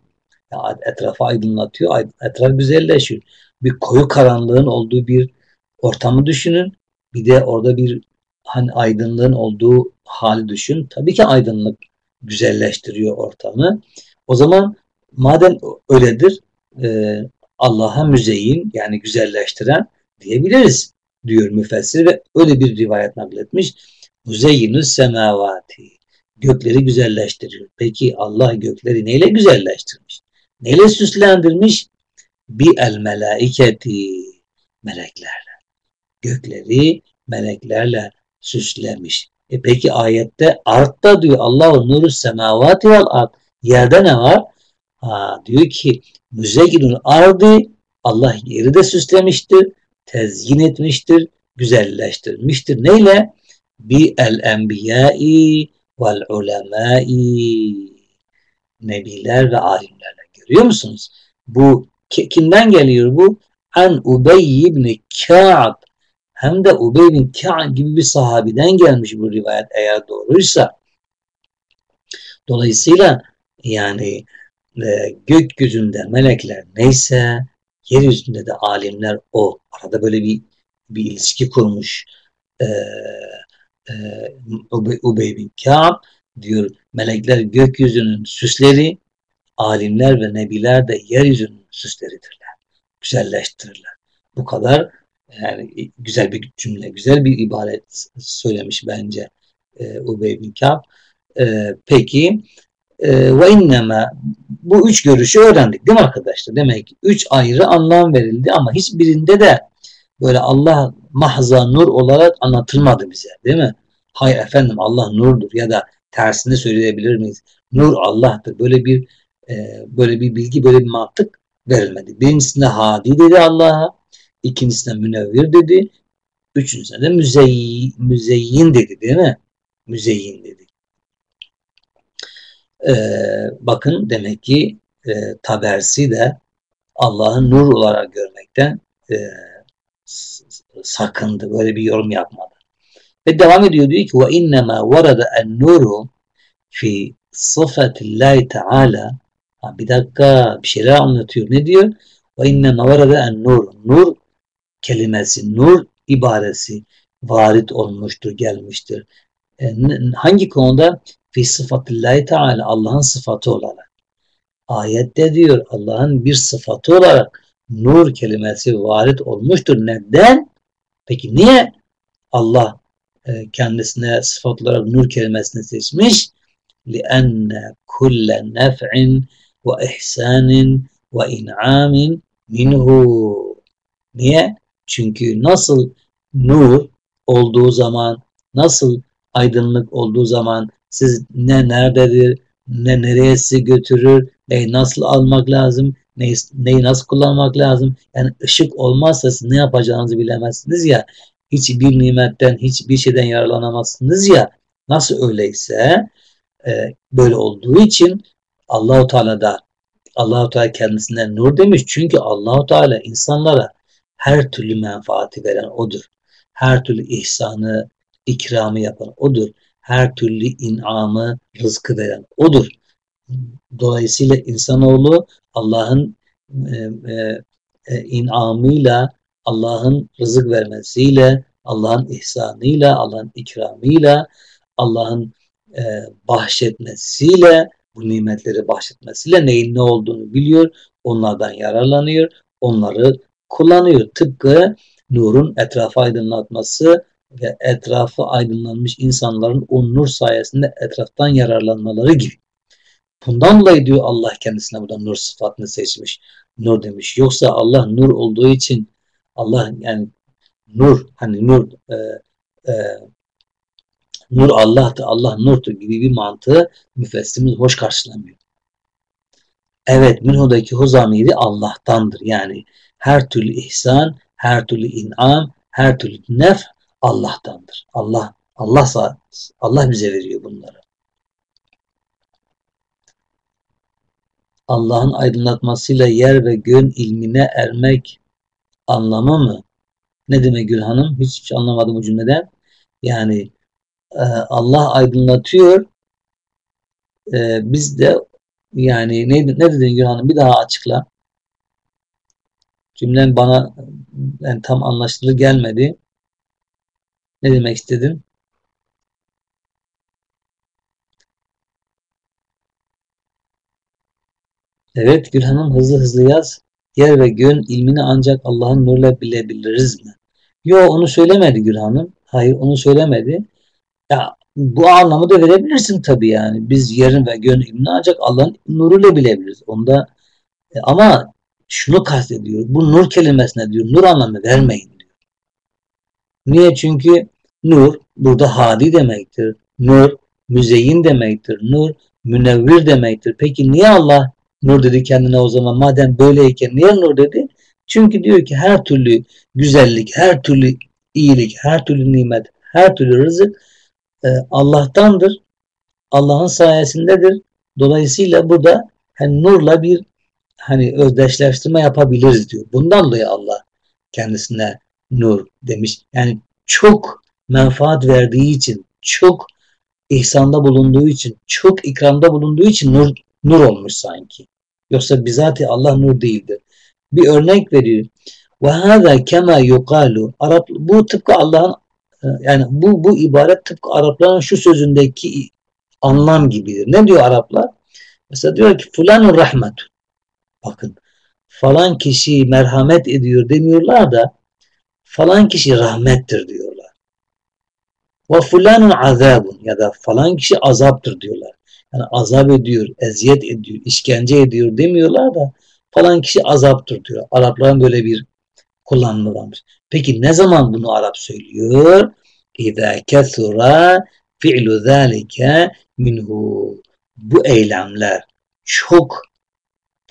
A: Yani etrafı aydınlatıyor, etraf güzelleşiyor. Bir koyu karanlığın olduğu bir ortamı düşünün. Bir de orada bir hani aydınlığın olduğu hali düşün. Tabii ki aydınlık güzelleştiriyor ortamı. O zaman madem öyledir e, Allah'a müzeyyin yani güzelleştiren diyebiliriz diyor müfessir ve öyle bir rivayet nakletmiş. Müzeyyinü semavati. Gökleri güzelleştiriyor. Peki Allah gökleri neyle güzelleştirmiş? Neyle süslendirmiş? Bi el melaiketi. Meleklerle. Gökleri meleklerle süslemiş. E peki ayette artta diyor Allahu nuru semavati vel art. Yerde ne var? Ha, diyor ki müzeyyinul ardı Allah yeri de süslemiştir, tezyin etmiştir, güzelleştirmiştir. Neyle? Bi el enbiyai vel ulemai nebiler ve alimlerle. Görüyor musunuz? Bu kimden geliyor bu? An Ubey ibn Ka'b hem de Ubey bin Ka'b gibi bir sahabiden gelmiş bu rivayet eğer doğruysa. Dolayısıyla yani e, gökyüzünde melekler neyse yeryüzünde de alimler o. Arada böyle bir bir ilişki kurmuş e, e, Ubey, bin Ka'b diyor melekler gökyüzünün süsleri alimler ve nebiler de yeryüzünün süsleridirler. Güzelleştirirler. Bu kadar yani güzel bir cümle, güzel bir ibaret söylemiş bence e, Ubey bin Ka'b. E, peki e, ve inneme bu üç görüşü öğrendik değil mi arkadaşlar? Demek ki üç ayrı anlam verildi ama hiçbirinde de böyle Allah mahza nur olarak anlatılmadı bize değil mi? Hayır efendim Allah nurdur ya da tersini söyleyebilir miyiz? Nur Allah'tır. Böyle bir e, böyle bir bilgi, böyle bir mantık verilmedi. Birincisinde hadi dedi Allah'a, ikincisinde münevvir dedi, üçüncüsünde de müzeyyin, müzeyyin dedi değil mi? Müzeyyin dedi. Ee, bakın demek ki e, Tabersi de Allah'ın nur olarak görmekten e, sakındı. Böyle bir yorum yapmadı. Ve devam ediyor diyor ki ve innema varada en nuru fi sıfatillahi teala bir dakika bir şeyler anlatıyor. Ne diyor? Ve innema varada en nur. Nur kelimesi, nur ibaresi varit olmuştur, gelmiştir. E, hangi konuda? Fi sıfatillahi teala Allah'ın sıfatı olarak. Ayette diyor Allah'ın bir sıfatı olarak nur kelimesi varit olmuştur. Neden? Peki niye Allah e, kendisine sıfat olarak nur kelimesini seçmiş? لِأَنَّ كُلَّ نَفْعٍ وَإِحْسَانٍ وَاِنْعَامٍ minhu. Niye? Çünkü nasıl nur olduğu zaman, nasıl aydınlık olduğu zaman siz ne nerededir, ne neresi götürür, neyi nasıl almak lazım, neyi, neyi nasıl kullanmak lazım. Yani ışık olmazsa siz ne yapacağınızı bilemezsiniz ya. Hiçbir nimetten, hiçbir şeyden yararlanamazsınız ya. Nasıl öyleyse e, böyle olduğu için Allahu Teala da Allahu Teala kendisine nur demiş. Çünkü Allahu Teala insanlara her türlü menfaati veren odur. Her türlü ihsanı, ikramı yapan odur. Her türlü inamı, rızkı veren odur. Dolayısıyla insanoğlu Allah'ın e, e, e, inamıyla, Allah'ın rızık vermesiyle, Allah'ın ihsanıyla, Allah'ın ikramıyla, Allah'ın e, bahşetmesiyle, bu nimetleri bahşetmesiyle neyin ne olduğunu biliyor, onlardan yararlanıyor, onları kullanıyor. Tıpkı nurun etrafı aydınlatması ve etrafı aydınlanmış insanların o nur sayesinde etraftan yararlanmaları gibi. Bundan dolayı diyor Allah kendisine burada nur sıfatını seçmiş. Nur demiş. Yoksa Allah nur olduğu için Allah yani nur hani nur e, e, nur Allah'tır, Allah nurtur gibi bir mantığı müfessimiz hoş karşılamıyor. Evet, minhudaki hu zamiri Allah'tandır. Yani her türlü ihsan, her türlü inam, her türlü nef Allah'tandır. Allah Allah Allah bize veriyor bunları. Allah'ın aydınlatmasıyla yer ve gön ilmine ermek anlamı mı? Ne demek Gül Hanım? Hiç, hiç anlamadım bu cümleden. Yani e, Allah aydınlatıyor. E, biz de yani ne, ne dedin Gül Hanım? Bir daha açıkla. Cümlen bana yani tam anlaşılır gelmedi. Ne demek istedin? Evet Gülhanım hızlı hızlı yaz. Yer ve gön ilmini ancak Allah'ın nurla bilebiliriz mi? Yo onu söylemedi Gülhanım. Hayır onu söylemedi. Ya bu anlamı da verebilirsin tabii yani. Biz yerin ve gön ilmini ancak Allah'ın nuruyla bilebiliriz. Onda e, ama şunu kastediyor. Bu nur kelimesine diyor. Nur anlamı vermeyin diyor. Niye? Çünkü nur burada hadi demektir. Nur müzeyin demektir. Nur münevvir demektir. Peki niye Allah nur dedi kendine o zaman? Madem böyleyken niye nur dedi? Çünkü diyor ki her türlü güzellik, her türlü iyilik, her türlü nimet, her türlü rızık e, Allah'tandır. Allah'ın sayesindedir. Dolayısıyla burada hani nurla bir hani özdeşleştirme yapabiliriz diyor. Bundan dolayı Allah kendisine nur demiş. Yani çok menfaat verdiği için, çok ihsanda bulunduğu için, çok ikramda bulunduğu için nur, nur olmuş sanki. Yoksa bizatihi Allah nur değildir. Bir örnek veriyor. Ve hâzâ kemâ yuqalu. Arap, bu tıpkı Allah'ın yani bu, bu ibaret tıpkı Arapların şu sözündeki anlam gibidir. Ne diyor Araplar? Mesela diyor ki fulanun rahmet. Bakın falan kişi merhamet ediyor demiyorlar da falan kişi rahmettir diyorlar. Ve fulanun azabun ya da falan kişi azaptır diyorlar. Yani azap ediyor, eziyet ediyor, işkence ediyor demiyorlar da falan kişi azaptır diyor. Arapların böyle bir kullanımı varmış. Peki ne zaman bunu Arap söylüyor? İzâ kesura fi'lu zâlike minhu. Bu eylemler çok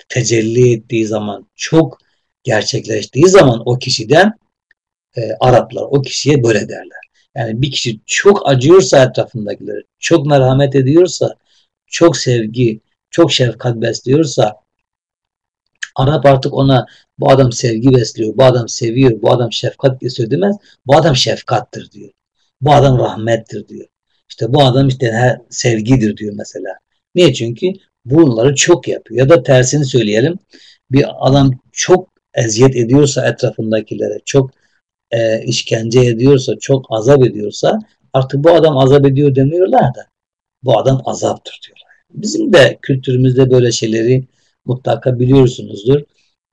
A: tecelli ettiği zaman, çok gerçekleştiği zaman o kişiden e, Araplar o kişiye böyle derler. Yani bir kişi çok acıyorsa etrafındakileri, çok merhamet ediyorsa, çok sevgi, çok şefkat besliyorsa Arap artık ona bu adam sevgi besliyor, bu adam seviyor, bu adam şefkat besliyor demez. Bu adam şefkattır diyor. Bu adam rahmettir diyor. İşte bu adam işte her sevgidir diyor mesela. Niye? Çünkü bunları çok yapıyor. Ya da tersini söyleyelim. Bir adam çok eziyet ediyorsa etrafındakilere, çok e, işkence ediyorsa, çok azap ediyorsa artık bu adam azap ediyor demiyorlar da bu adam azaptır diyorlar. Bizim de kültürümüzde böyle şeyleri mutlaka biliyorsunuzdur.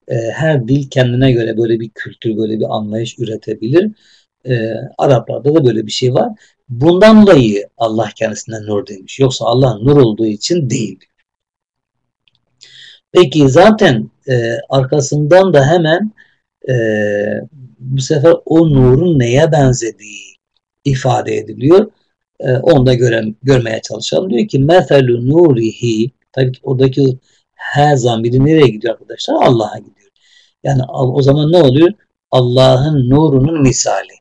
A: E, her dil kendine göre böyle bir kültür, böyle bir anlayış üretebilir. E, Araplarda da böyle bir şey var. Bundan dolayı Allah kendisine nur demiş. Yoksa Allah nur olduğu için değil. Peki zaten e, arkasından da hemen e, bu sefer o nurun neye benzediği ifade ediliyor. E, onu da göre, görmeye çalışalım. Diyor ki mefelü nurihi tabii ki oradaki her zamiri nereye gidiyor arkadaşlar? Allah'a gidiyor. Yani o zaman ne oluyor? Allah'ın nurunun misali.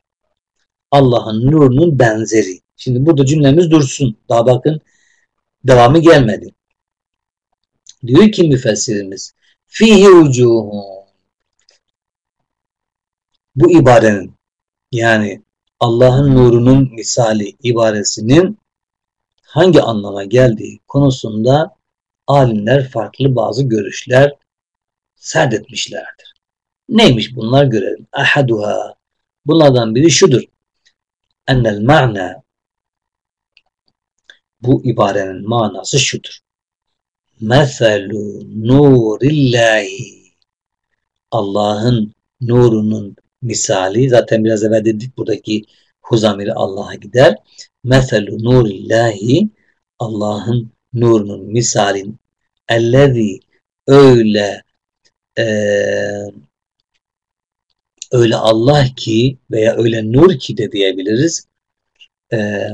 A: Allah'ın nurunun benzeri. Şimdi burada cümlemiz dursun. Daha bakın devamı gelmedi. Diyor ki müfessirimiz fihi ucuhun bu ibarenin yani Allah'ın nurunun misali ibaresinin hangi anlama geldiği konusunda alimler farklı bazı görüşler serdetmişlerdir. Neymiş bunlar görelim. Ahaduha bunlardan biri şudur. Ennel ma'na bu ibarenin manası şudur. Meselu nurillahi Allah'ın nurunun misali. Zaten biraz evvel dedik buradaki huzamiri Allah'a gider. Meselu nurillahi Allah'ın nurunun misalin. ellezi öyle e, öyle Allah ki veya öyle nur ki de diyebiliriz. E,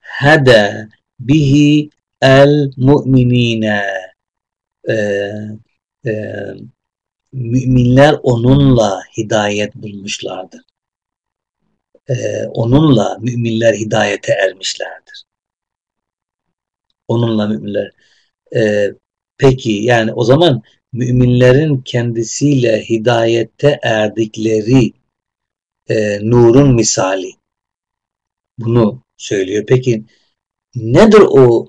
A: hede bihi el mu'minine e, e, müminler onunla hidayet bulmuşlardır. Ee, onunla müminler hidayete ermişlerdir. Onunla müminler. Ee, peki yani o zaman müminlerin kendisiyle hidayette erdikleri e, nurun misali. Bunu söylüyor. Peki nedir o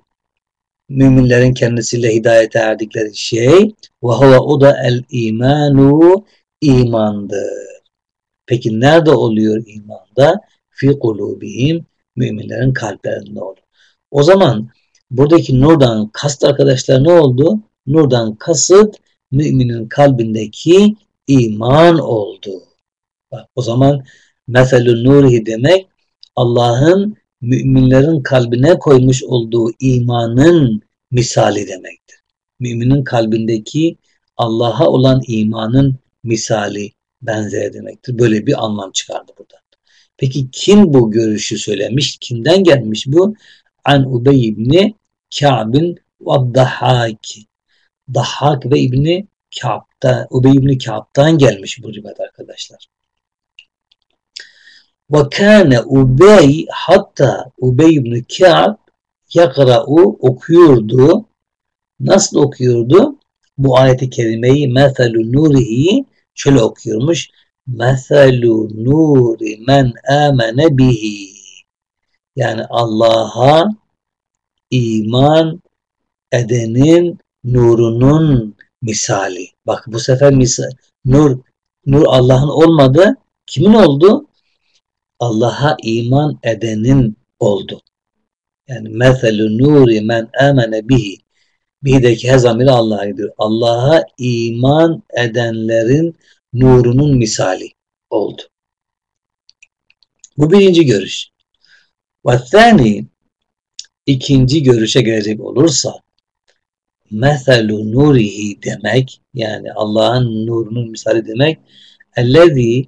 A: müminlerin kendisiyle hidayete erdikleri şey ve huve o da el imanu imandır. Peki nerede oluyor imanda? Fi kulubihim müminlerin kalplerinde olur. O zaman buradaki nurdan kast arkadaşlar ne oldu? Nurdan kasıt müminin kalbindeki iman oldu. Bak, o zaman meselü nurihi demek Allah'ın müminlerin kalbine koymuş olduğu imanın misali demektir. Müminin kalbindeki Allah'a olan imanın misali, benzeri demektir. Böyle bir anlam çıkardı burada. Peki kim bu görüşü söylemiş? Kimden gelmiş bu? An Ubey ibni Ka'bin ve Dahak. Dahak ve İbni Ka'b'da, Ubey İbni Ka'b'dan gelmiş bu rivayet arkadaşlar. Ve kâne Ubey hatta Ubey İbni Ka'b yakra'u okuyordu. Nasıl okuyordu? Bu ayeti kerimeyi methelu nurihi şöyle okuyormuş. Methelu nuri men amene bihi. Yani Allah'a iman edenin nurunun misali. Bak bu sefer misal, nur nur Allah'ın olmadı. Kimin oldu? Allah'a iman edenin oldu. Yani meselü nuri men amene bihi. Bihideki her zamiri Allah'a gidiyor. Allah'a iman edenlerin nurunun misali oldu. Bu birinci görüş. Ve ikinci görüşe gelecek olursa meselu nurihi demek yani Allah'ın nurunun misali demek ellezî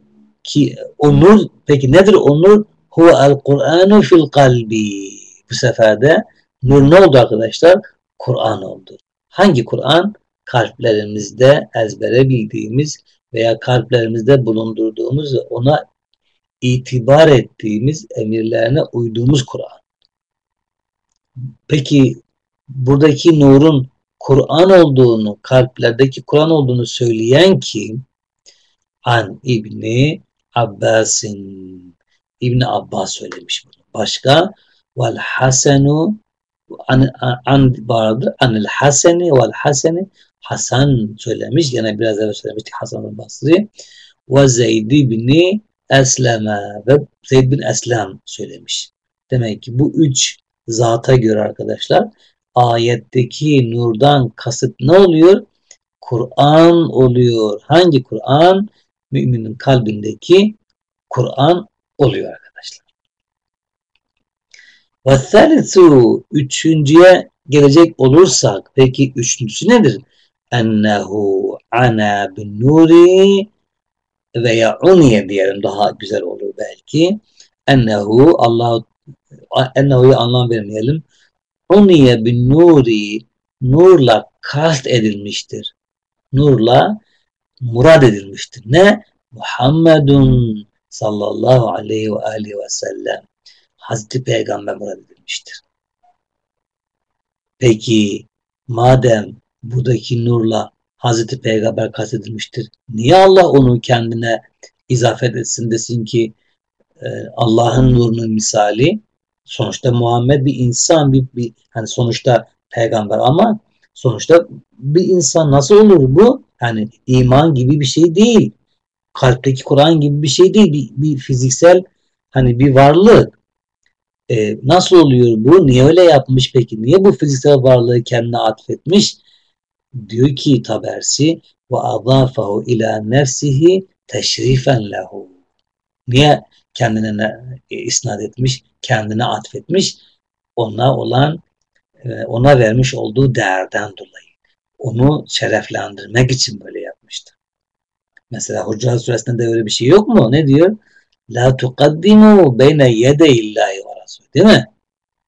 A: ki o nur peki nedir o nur? Huve el Kur'anu fil kalbi. Bu sefer de nur ne oldu arkadaşlar? Kur'an oldu. Hangi Kur'an? Kalplerimizde ezbere bildiğimiz veya kalplerimizde bulundurduğumuz ve ona itibar ettiğimiz emirlerine uyduğumuz Kur'an. Peki buradaki nurun Kur'an olduğunu, kalplerdeki Kur'an olduğunu söyleyen kim? An İbni Abbas'in. İbni Abbas söylemiş bunu. Başka vel hasenu an, an vardır. Anil haseni vel haseni Hasan söylemiş. Yine biraz evvel söylemiştik Hasan Basri. Ve Zeyd ibni Esleme ve Zeyd bin Eslem söylemiş. Demek ki bu üç zata göre arkadaşlar ayetteki nurdan kasıt ne oluyor? Kur'an oluyor. Hangi Kur'an? Müminin kalbindeki Kur'an oluyor arkadaşlar. Ve thalithu üçüncüye gelecek olursak peki üçüncüsü nedir? Ennehu ana bin nuri veya uniye diyelim daha güzel olur belki. Ennehu Allah ennehu'yu anlam vermeyelim. Uniye bin nuri nurla kast edilmiştir. Nurla murad edilmiştir. Ne? Muhammedun sallallahu aleyhi ve aleyhi ve sellem. Hazreti Peygamber murad edilmiştir. Peki madem buradaki nurla Hazreti Peygamber kastedilmiştir. Niye Allah onu kendine izafet etsin desin ki e, Allah'ın nurunun misali sonuçta Muhammed bir insan bir, bir hani sonuçta peygamber ama sonuçta bir insan nasıl olur bu? Yani iman gibi bir şey değil. Kalpteki Kur'an gibi bir şey değil. Bir, bir fiziksel hani bir varlık. Ee, nasıl oluyor bu? Niye öyle yapmış peki? Niye bu fiziksel varlığı kendine atfetmiş? Diyor ki Tabersi ve adafahu ila nefsihi teşrifen lehu. Niye kendine isnat etmiş? Kendine atfetmiş. Ona olan e, ona vermiş olduğu değerden dolayı. Onu şereflendirmek için böyle yapmıştır. Mesela Hucurat suresinde de öyle bir şey yok mu? Ne diyor? La tuqaddimu beyne yede illahi ve rasul. Değil mi?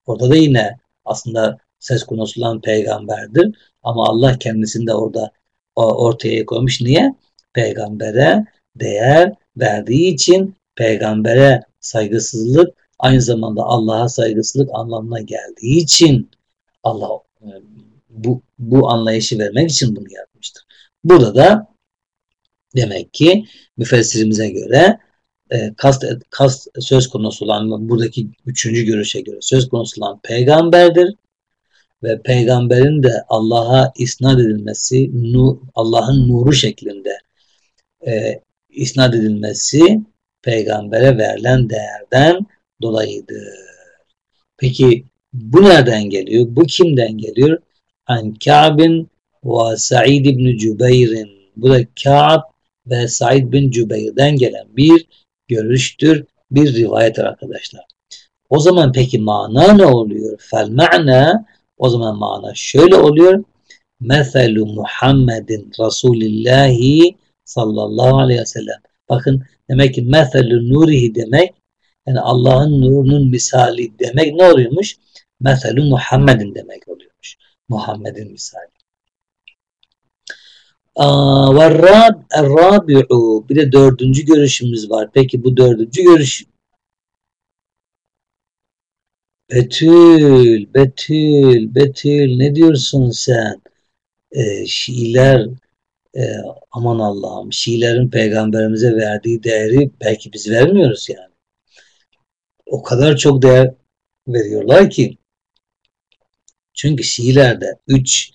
A: Orada da yine aslında ses konusu olan peygamberdir. Ama Allah kendisini de orada ortaya koymuş. Niye? Peygambere değer verdiği için peygambere saygısızlık aynı zamanda Allah'a saygısızlık anlamına geldiği için Allah e, bu, bu anlayışı vermek için bunu yapmıştır. Burada da demek ki müfessirimize göre e, kast, kast söz konusu olan buradaki üçüncü görüşe göre söz konusu olan peygamberdir ve peygamberin de Allah'a isnat edilmesi Allah'ın nuru şeklinde e, isnat edilmesi peygambere verilen değerden dolayıdır. Peki bu nereden geliyor? Bu kimden geliyor? An Ka'bin ve Sa'id ibn Cübeyr'in. Bu da Ka'b ve Sa'id bin Cübeyr'den gelen bir görüştür, bir rivayet arkadaşlar. O zaman peki mana ne oluyor? Fel ma'na o zaman mana şöyle oluyor. Meselu Muhammedin Resulillahi sallallahu aleyhi ve sellem. Bakın demek ki meselü nurihi demek yani Allah'ın nurunun misali demek ne oluyormuş? Meselü Muhammedin demek oluyormuş. Muhammed'in misali. Ve rabi'u bir de dördüncü görüşümüz var. Peki bu dördüncü görüş Betül, Betül, Betül ne diyorsun sen? Ee, Şiiler e, aman Allah'ım Şiilerin peygamberimize verdiği değeri belki biz vermiyoruz yani. O kadar çok değer veriyorlar ki çünkü Şiilerde üç,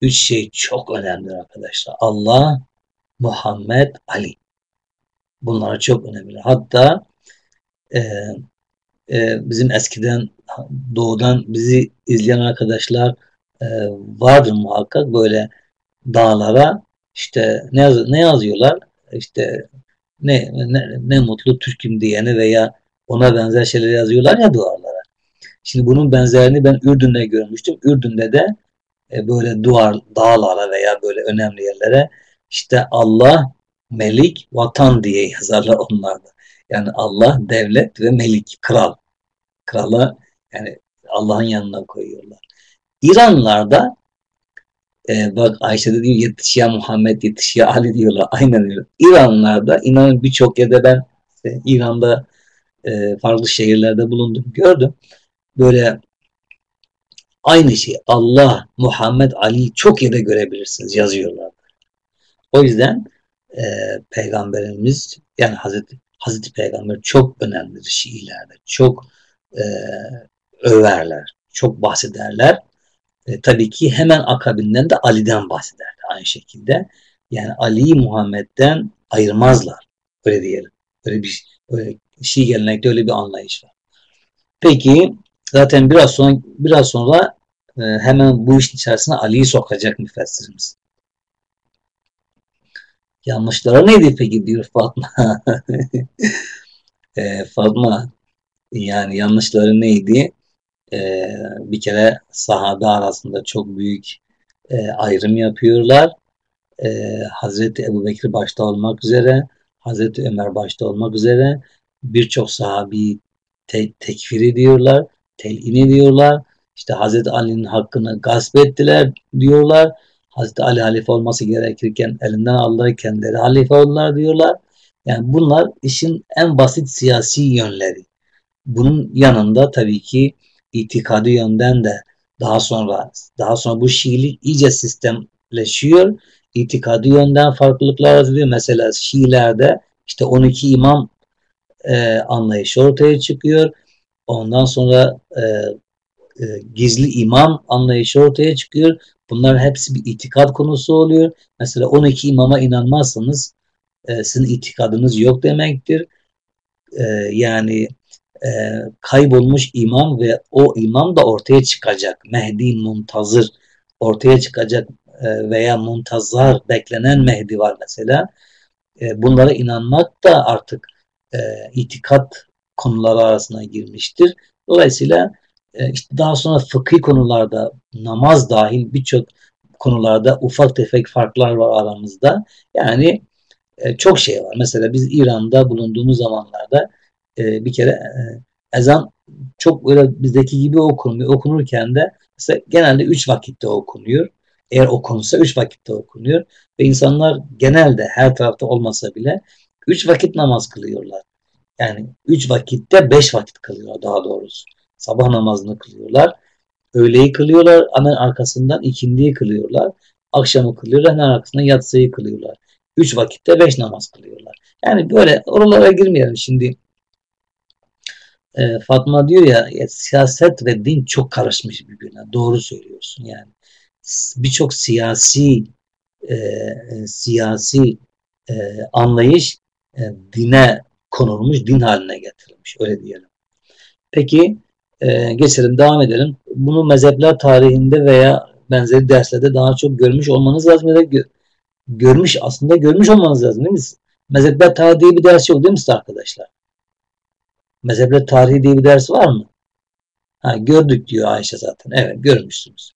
A: üç şey çok önemli arkadaşlar. Allah, Muhammed, Ali. Bunlar çok önemli. Hatta e, e, bizim eskiden doğudan bizi izleyen arkadaşlar e, vardır muhakkak böyle dağlara işte ne, yaz, ne yazıyorlar işte ne, ne, ne mutlu Türk'üm diyene veya ona benzer şeyler yazıyorlar ya duvarlara. Şimdi bunun benzerini ben Ürdün'de görmüştüm. Ürdün'de de e, böyle duvar dağlara veya böyle önemli yerlere işte Allah, Melik, Vatan diye yazarlar onlarda. Yani Allah, devlet ve Melik, kral. Krala yani Allah'ın yanına koyuyorlar. İranlarda e, bak Ayşe de diyor yetiş ya Muhammed yetiş ya Ali diyorlar. Aynen öyle. İranlarda inanın birçok yerde ben işte İran'da e, farklı şehirlerde bulundum. Gördüm. Böyle aynı şey Allah, Muhammed, Ali çok yerde görebilirsiniz yazıyorlar. O yüzden e, peygamberimiz yani Hazreti, Hazreti Peygamber çok önemlidir Şiilerde. Çok e, överler. Çok bahsederler. E, tabii ki hemen akabinden de Ali'den bahsederler aynı şekilde. Yani Ali'yi Muhammed'den ayırmazlar. Öyle diyelim. Öyle bir öyle Şii gelenekte öyle bir anlayış var. Peki zaten biraz sonra biraz sonra e, hemen bu işin içerisine Ali'yi sokacak müfessirimiz. Yanlışlara neydi peki diyor Fatma. e, Fatma yani yanlışları neydi? e, bir kere sahabe arasında çok büyük e, ayrım yapıyorlar. E, Hazreti Ebu Bekir başta olmak üzere, Hazreti Ömer başta olmak üzere birçok sahabi te tekfir ediyorlar, telin ediyorlar. İşte Hazreti Ali'nin hakkını gasp ettiler diyorlar. Hazreti Ali halife olması gerekirken elinden aldılar, kendileri halife oldular diyorlar. Yani bunlar işin en basit siyasi yönleri. Bunun yanında tabii ki itikadi yönden de daha sonra daha sonra bu Şiilik iyice sistemleşiyor. İtikadi yönden farklılıklar yazılıyor. Mesela Şiilerde işte 12 imam e, anlayışı ortaya çıkıyor. Ondan sonra e, e, gizli imam anlayışı ortaya çıkıyor. Bunlar hepsi bir itikad konusu oluyor. Mesela 12 imama inanmazsanız e, sizin itikadınız yok demektir. E, yani e, kaybolmuş imam ve o imam da ortaya çıkacak. Mehdi muntazır ortaya çıkacak e, veya muntazar beklenen Mehdi var mesela. E, bunlara inanmak da artık e, itikat konuları arasına girmiştir. Dolayısıyla e, işte daha sonra fıkhi konularda namaz dahil birçok konularda ufak tefek farklar var aramızda. Yani e, çok şey var. Mesela biz İran'da bulunduğumuz zamanlarda e, bir kere ezan çok böyle bizdeki gibi okunmuyor. Okunurken de mesela genelde üç vakitte okunuyor. Eğer okunsa üç vakitte okunuyor. Ve insanlar genelde her tarafta olmasa bile üç vakit namaz kılıyorlar. Yani üç vakitte beş vakit kılıyorlar daha doğrusu. Sabah namazını kılıyorlar. Öğleyi kılıyorlar. Hemen arkasından ikindiyi kılıyorlar. Akşamı kılıyorlar. Hemen arkasından yatsıyı kılıyorlar. Üç vakitte beş namaz kılıyorlar. Yani böyle oralara girmeyelim şimdi e, Fatma diyor ya, ya siyaset ve din çok karışmış birbirine. Doğru söylüyorsun yani. Birçok siyasi e, e, siyasi e, anlayış e, dine konulmuş, din haline getirilmiş. Öyle diyelim. Peki e, geçelim, devam edelim. Bunu mezhepler tarihinde veya benzeri derslerde daha çok görmüş olmanız lazım ya da gö görmüş aslında görmüş olmanız lazım değil mi? Mezhepler tarihi diye bir ders yok değil mi arkadaşlar? Mezhepler tarihi diye bir ders var mı? Ha, gördük diyor Ayşe zaten. Evet görmüşsünüz.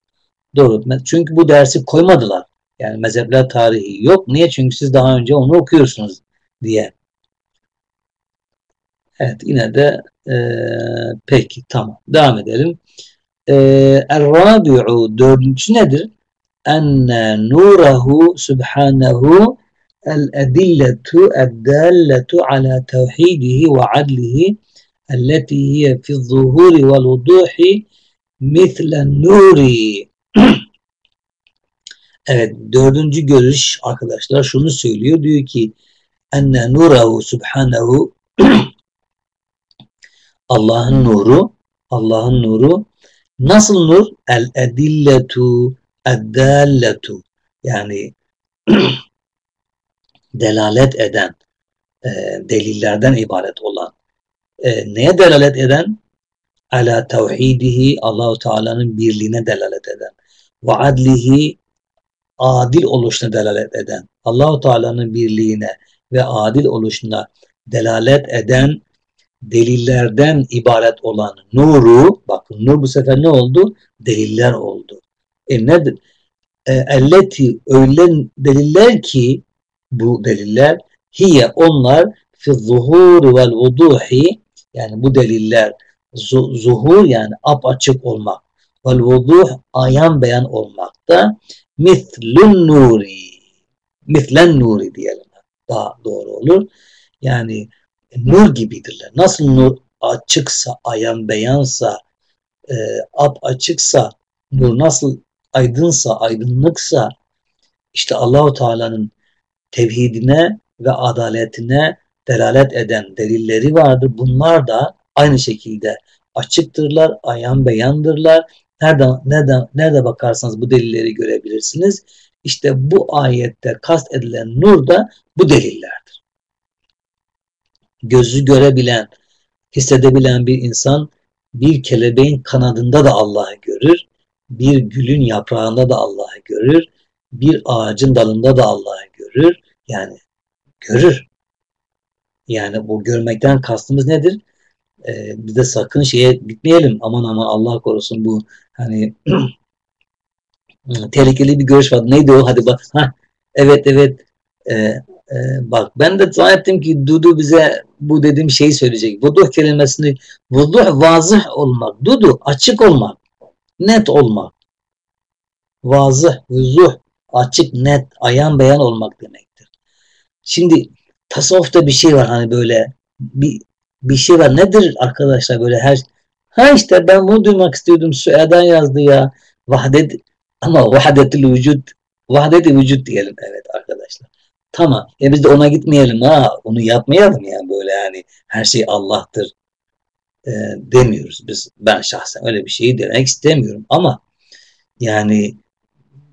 A: Doğru. Çünkü bu dersi koymadılar. Yani mezhepler tarihi yok. Niye? Çünkü siz daha önce onu okuyorsunuz diye. Evet yine de e, peki tamam. Devam edelim. e, Er-Rabi'u dördüncüsü nedir? Enne nurehu subhanehu el-edilletu eddalletu ala tevhidihi ve adlihi hiye fi zuhuri vel vuduhi mislen nuri. evet dördüncü görüş arkadaşlar şunu söylüyor. Diyor ki enne nurehu subhanehu Allah'ın nuru Allah'ın nuru. Nasıl nur? El edilletu eddalletu. Yani delalet eden e, delillerden ibaret olan. E, neye delalet eden? Ala tevhidihi Allahu Teala'nın birliğine delalet eden. Ve adlihi adil oluşuna delalet eden. Allahu Teala'nın birliğine ve adil oluşuna delalet eden delillerden ibaret olan nuru, bakın nur bu sefer ne oldu? Deliller oldu. E nedir? E, elleti öyle deliller ki bu deliller hiye onlar fi zuhur vel vuduhi yani bu deliller zuhur yani ap açık olmak vel vuduh ayan beyan olmakta mislun nuri mislen nuri diyelim daha doğru olur. Yani nur gibidirler. Nasıl nur açıksa, ayan beyansa, e, ap açıksa, nur nasıl aydınsa, aydınlıksa işte Allahu Teala'nın tevhidine ve adaletine delalet eden delilleri vardır. Bunlar da aynı şekilde açıktırlar, ayan beyandırlar. Nerede, nerede, nerede bakarsanız bu delilleri görebilirsiniz. İşte bu ayette kast edilen nur da bu delillerdir. Gözü görebilen, hissedebilen bir insan bir kelebeğin kanadında da Allah'ı görür, bir gülün yaprağında da Allah'ı görür, bir ağacın dalında da Allah'ı görür. Yani görür. Yani bu görmekten kastımız nedir? Ee, biz de sakın şeye gitmeyelim. Aman aman Allah korusun bu hani tehlikeli bir görüş var. Neydi o? Hadi bak. Ha, evet evet. Ee, e, bak ben de zannettim ki Dudu bize bu dediğim şeyi söyleyecek. Vuduh kelimesini vuduh vazih olmak. Dudu açık olmak. Net olmak. Vazih, vuzuh açık, net, ayan beyan olmak demektir. Şimdi tasavvufta bir şey var hani böyle bir bir şey var. Nedir arkadaşlar böyle her ha işte ben bunu duymak istiyordum. Süedan yazdı ya. Vahdet ama vahdetil vücut vahdeti vücut diyelim evet arkadaşlar. Tamam. E biz de ona gitmeyelim ha. Onu yapmayalım yani böyle yani her şey Allah'tır e, demiyoruz. Biz ben şahsen öyle bir şeyi demek istemiyorum ama yani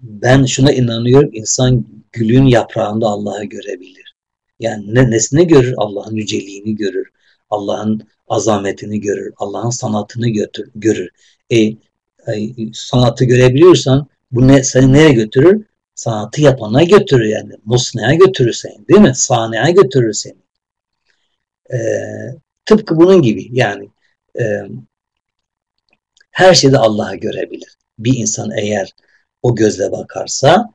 A: ben şuna inanıyorum. insan gülün yaprağında Allah'ı görebilir. Yani ne, nesini görür? Allah'ın yüceliğini görür. Allah'ın azametini görür. Allah'ın sanatını götür, görür. E, e, sanatı görebiliyorsan bu ne, seni nereye götürür? Sanatı yapana götürür yani. Musne'ye götürür seni değil mi? Sahneye götürür seni. E, tıpkı bunun gibi yani e, her şeyde Allah'ı görebilir. Bir insan eğer o gözle bakarsa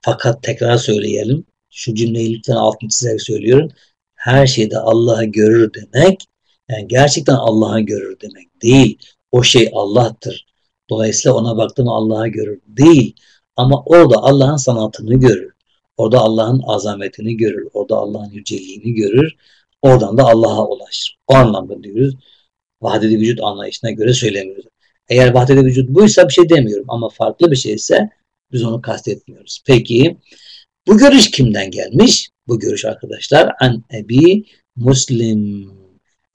A: fakat tekrar söyleyelim. Şu cümleyi lütfen altını çizerek söylüyorum. Her şeyde Allah'ı görür demek yani gerçekten Allah'ı görür demek değil. O şey Allah'tır. Dolayısıyla ona baktım Allah'ı görür değil. Ama orada Allah'ın sanatını görür. Orada Allah'ın azametini görür. Orada Allah'ın yüceliğini görür. Oradan da Allah'a ulaşır. O anlamda diyoruz. Vahdedi vücut anlayışına göre söylemiyoruz. Eğer vahdedi vücut buysa bir şey demiyorum. Ama farklı bir şeyse biz onu kastetmiyoruz. Peki bu görüş kimden gelmiş? Bu görüş arkadaşlar an Ebi Muslim.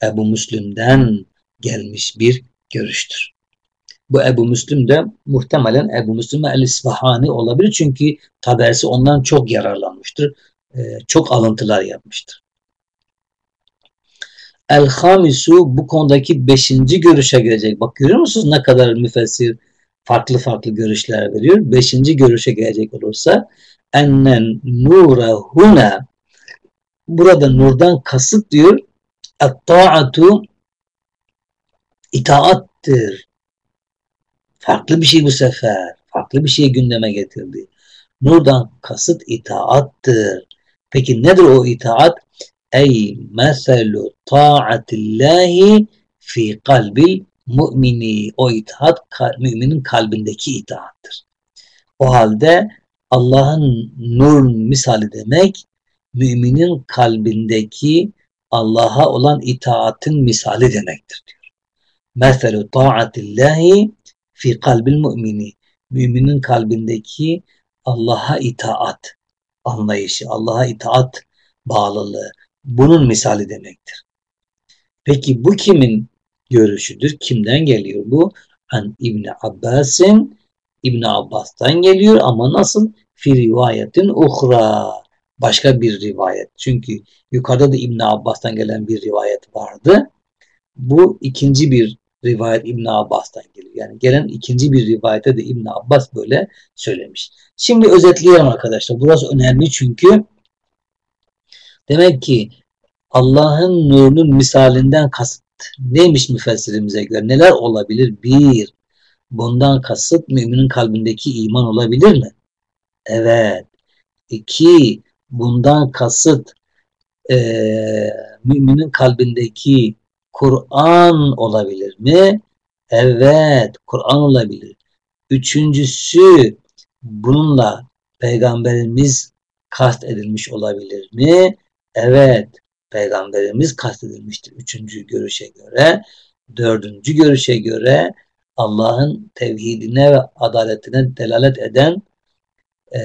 A: Ebu Müslim'den gelmiş bir görüştür. Bu Ebu Müslim de muhtemelen Ebu Müslim el-İsfahani olabilir. Çünkü tabersi ondan çok yararlanmıştır. Ee, çok alıntılar yapmıştır. El-Hamisu bu konudaki beşinci görüşe gelecek. Bak görüyor musunuz ne kadar müfessir farklı farklı görüşler veriyor. Beşinci görüşe gelecek olursa ennen nura huna burada nurdan kasıt diyor et-ta'atu itaattir. Farklı bir şey bu sefer. Farklı bir şey gündeme getirdi. Nurdan kasıt itaattır. Peki nedir o itaat? Ey meselu taatillahi fi kalbil mümini o itaat müminin kalbindeki itaattır. O halde Allah'ın nur misali demek müminin kalbindeki Allah'a olan itaatin misali demektir diyor. Meselu taatillahi fi kalbil mümini. Müminin kalbindeki Allah'a itaat anlayışı, Allah'a itaat bağlılığı bunun misali demektir. Peki bu kimin görüşüdür? Kimden geliyor bu? An İbni Abbas'in İbn Abbas'tan geliyor ama nasıl? Fi rivayetin uhra. Başka bir rivayet. Çünkü yukarıda da İbn Abbas'tan gelen bir rivayet vardı. Bu ikinci bir rivayet İbn Abbas'tan geliyor. Yani gelen ikinci bir rivayete de İbn Abbas böyle söylemiş. Şimdi özetleyelim arkadaşlar. Burası önemli çünkü demek ki Allah'ın nurunun misalinden kasıt neymiş müfessirimize göre? Neler olabilir? Bir, bundan kasıt müminin kalbindeki iman olabilir mi? Evet. İki, bundan kasıt e, müminin kalbindeki Kur'an olabilir mi? Evet, Kur'an olabilir. Üçüncüsü, bununla peygamberimiz kast edilmiş olabilir mi? Evet, peygamberimiz kastedilmiştir. Üçüncü görüşe göre. Dördüncü görüşe göre Allah'ın tevhidine ve adaletine delalet eden e,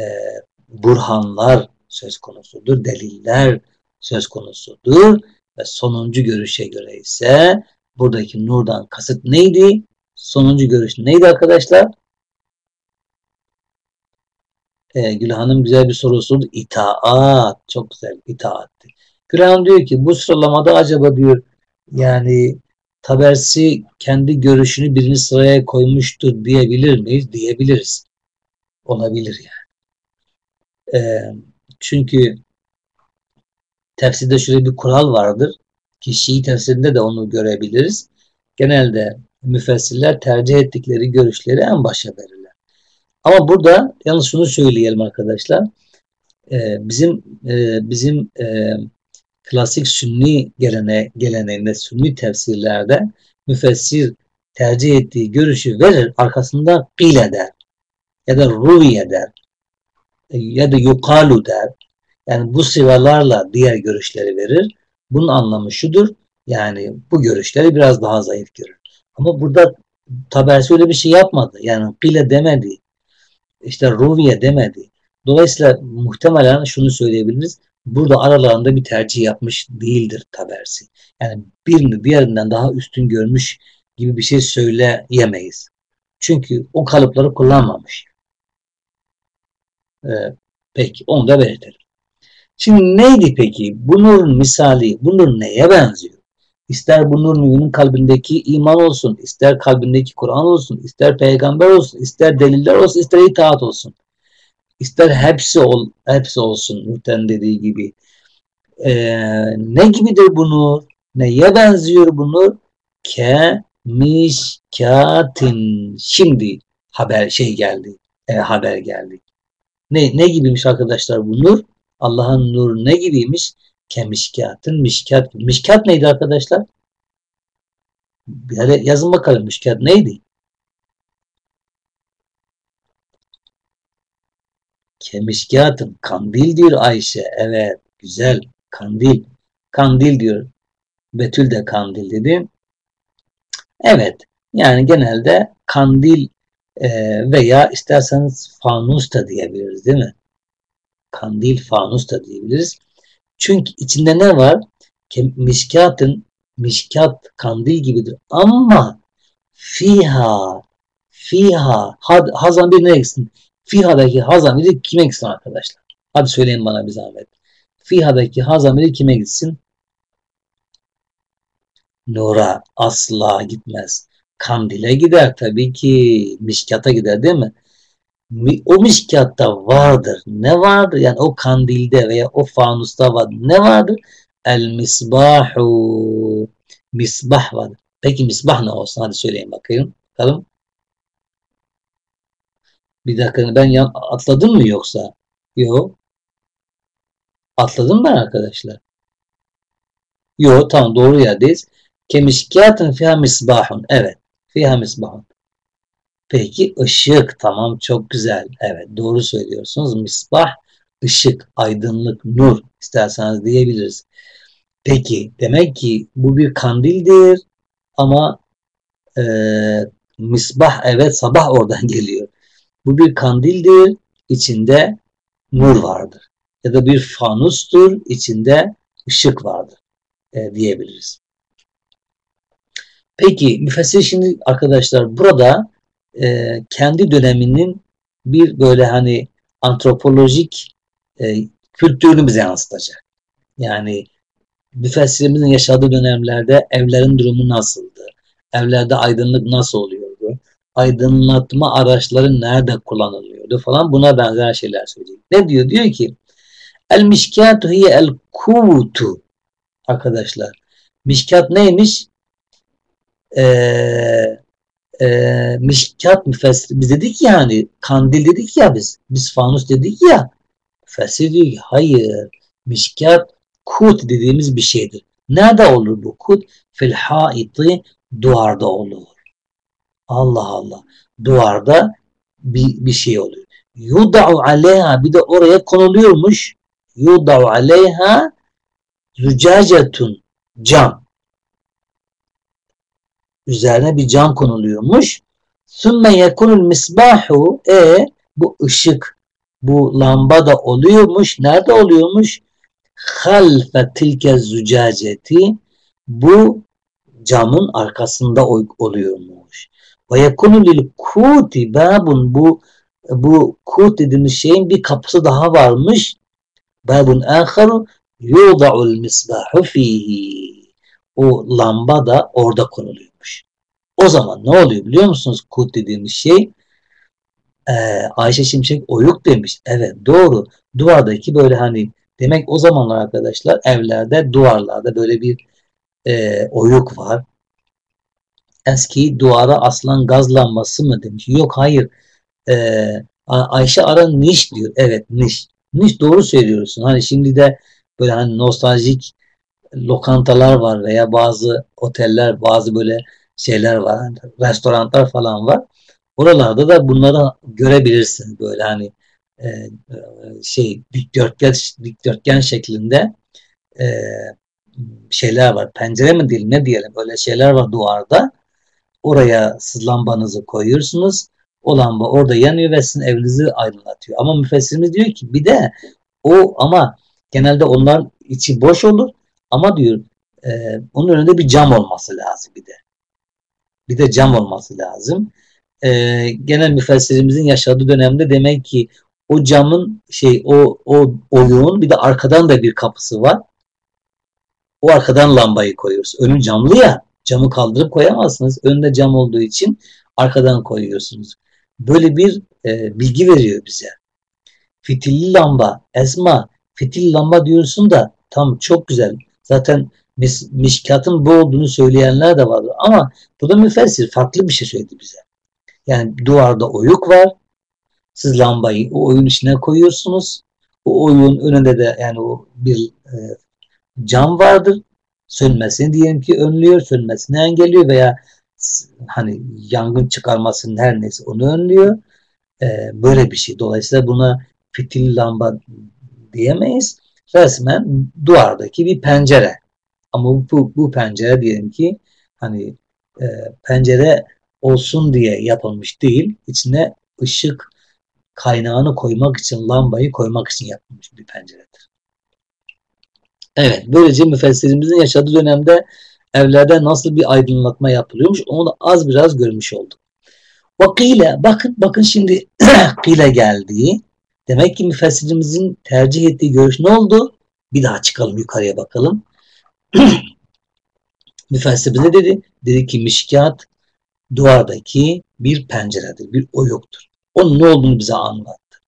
A: burhanlar söz konusudur, deliller söz konusudur. Ve sonuncu görüşe göre ise buradaki nurdan kasıt neydi? Sonuncu görüş neydi arkadaşlar? Ee, Gül Hanım güzel bir soru sordu. İtaat. Çok güzel. İtaatti. Graham diyor ki bu sıralamada acaba diyor yani Tabersi kendi görüşünü birinci sıraya koymuştur diyebilir miyiz? Diyebiliriz. Olabilir yani. E, çünkü tefsirde şöyle bir kural vardır ki Şii tefsirinde de onu görebiliriz. Genelde müfessirler tercih ettikleri görüşleri en başa verirler. Ama burada yalnız şunu söyleyelim arkadaşlar. Ee, bizim e, bizim e, klasik sünni gelene, geleneğinde, sünni tefsirlerde müfessir tercih ettiği görüşü verir, arkasında kil eder ya da ruvi eder ya da yukalu der. Yani bu sıralarla diğer görüşleri verir. Bunun anlamı şudur. Yani bu görüşleri biraz daha zayıf görür. Ama burada Tabersi öyle bir şey yapmadı. Yani kile demedi. İşte ruviye demedi. Dolayısıyla muhtemelen şunu söyleyebiliriz burada aralarında bir tercih yapmış değildir Tabersi. Yani birini diğerinden daha üstün görmüş gibi bir şey söyleyemeyiz. Çünkü o kalıpları kullanmamış. Ee, peki onu da belirtelim. Şimdi neydi peki? Bu nurun misali, bu nur neye benziyor? İster bu nur müminin kalbindeki iman olsun, ister kalbindeki Kur'an olsun, ister peygamber olsun, ister deliller olsun, ister itaat olsun. İster hepsi ol, hepsi olsun Nurten dediği gibi. Ee, ne gibidir bunu? Neye benziyor bunu? Ke mişkatin. Şimdi haber şey geldi. E, haber geldi. Ne, ne gibiymiş arkadaşlar bu nur? Allah'ın nuru ne gibiymiş? Kemişkatın mişkat. Mişkat neydi arkadaşlar? Bir yazın bakalım mişkat neydi? Kemişkatın kandil diyor Ayşe. Evet güzel kandil. Kandil diyor. Betül de kandil dedi. Evet yani genelde kandil e, veya isterseniz fanus da diyebiliriz değil mi? Kandil fanus da diyebiliriz. Çünkü içinde ne var? Mişkatın mişkat kandil gibidir ama fiha fiha hazan bir ne eksin? Fiha'daki ha zamiri kime gitsin arkadaşlar? Hadi söyleyin bana bir zahmet. Fiha'daki ha zamiri kime gitsin? Nura asla gitmez. Kandile gider tabii ki. Mişkata gider değil mi? O mişkatta vardır. Ne vardır? Yani o kandilde veya o fanusta vardır. Ne vardır? El misbahu. Misbah vardır. Peki misbah ne olsun? Hadi söyleyin bakayım. Bakalım. Bir dakika ben yan, atladım mı yoksa? Yok. Atladım ben arkadaşlar. Yok tamam doğru yerdeyiz. Kemişkiyatın fiha misbahun. Evet. Fiha misbahun. Peki ışık tamam çok güzel. Evet doğru söylüyorsunuz. Misbah ışık, aydınlık, nur isterseniz diyebiliriz. Peki demek ki bu bir kandildir ama e, misbah evet sabah oradan geliyor. Bu bir kandildir içinde nur vardır. Ya da bir fanustur içinde ışık vardır e, diyebiliriz. Peki müfessir şimdi arkadaşlar burada e, kendi döneminin bir böyle hani antropolojik e, kültürünü bize yansıtacak. Yani müfessirimizin yaşadığı dönemlerde evlerin durumu nasıldı? Evlerde aydınlık nasıl oluyordu? Aydınlatma araçları nerede kullanılıyordu falan buna benzer şeyler söyleyecek. Ne diyor? Diyor ki El mişkatu hiye el kutu arkadaşlar. Mişkat neymiş? Ee, e, mişkat müfessir. Biz dedik ya hani kandil dedik ya biz. Biz fanus dedik ya. Müfessir diyor ki hayır. Mişkat kut dediğimiz bir şeydir. Nerede olur bu kut? Fil haiti duvarda olur. Allah Allah. Duvarda bir, bir şey oluyor. Yuda'u aleyha bir de oraya konuluyormuş. Yuda'u aleyha zücacetun cam. Üzerine bir cam konuluyormuş. Sümme yekunul misbahu e bu ışık bu lamba da oluyormuş. Nerede oluyormuş? Halfe tilke zücaceti bu camın arkasında oluyormuş. Ve yekunu lil kuti babun bu bu kut dediğimiz şeyin bir kapısı daha varmış. Babun aharu yuda'ul misbahu fihi. O lamba da orada konuluyormuş. O zaman ne oluyor biliyor musunuz? Kut dediğimiz şey e, Ayşe Şimşek oyuk demiş. Evet doğru. Duvardaki böyle hani demek o zamanlar arkadaşlar evlerde duvarlarda böyle bir e, oyuk var. Eski duvara aslan gaz mı demiş. Yok hayır. E, Ayşe Ara niş diyor. Evet niş. Niş doğru söylüyorsun. Hani şimdi de böyle hani nostaljik lokantalar var veya bazı oteller, bazı böyle şeyler var. Restoranlar falan var. Oralarda da bunları görebilirsin böyle hani e, e, şey dikdörtgen dikdörtgen şeklinde e, şeyler var. Pencere mi diyelim ne diyelim böyle şeyler var duvarda. Oraya siz lambanızı koyuyorsunuz. O lamba orada yanıyor ve sizin evinizi aydınlatıyor. Ama müfessirimiz diyor ki bir de o ama genelde onlar içi boş olur ama diyor e, onun önünde bir cam olması lazım bir de. Bir de cam olması lazım e, genel müfessirimizin yaşadığı dönemde demek ki o camın şey o o oyun bir de arkadan da bir kapısı var. O arkadan lambayı koyuyoruz. Önü camlı ya. Camı kaldırıp koyamazsınız. Önünde cam olduğu için arkadan koyuyorsunuz. Böyle bir e, bilgi veriyor bize. Fitilli lamba, esma, fitil lamba diyorsun da tam çok güzel. Zaten mis, mişkatın bu olduğunu söyleyenler de vardı. Ama bu da müfessir farklı bir şey söyledi bize. Yani duvarda oyuk var. Siz lambayı o oyun içine koyuyorsunuz. O oyun önünde de yani o bir e, cam vardır. Sönmesini diyelim ki önlüyor, sönmesini engelliyor veya hani yangın çıkarmasının her neyse onu önlüyor. E, böyle bir şey. Dolayısıyla buna fitil lamba diyemeyiz. Resmen duvardaki bir pencere. Ama bu, bu pencere diyelim ki hani e, pencere olsun diye yapılmış değil. İçine ışık kaynağını koymak için, lambayı koymak için yapılmış bir penceredir. Evet, böylece müfessirimizin yaşadığı dönemde evlerde nasıl bir aydınlatma yapılıyormuş onu da az biraz görmüş olduk. Vakile, bakın bakın şimdi kile geldi. Demek ki müfessirimizin tercih ettiği görüş ne oldu? Bir daha çıkalım yukarıya bakalım. Müfessir ne dedi? Dedi ki mişkat duvardaki bir penceredir, bir oyuktur. Onun ne olduğunu bize anlattı.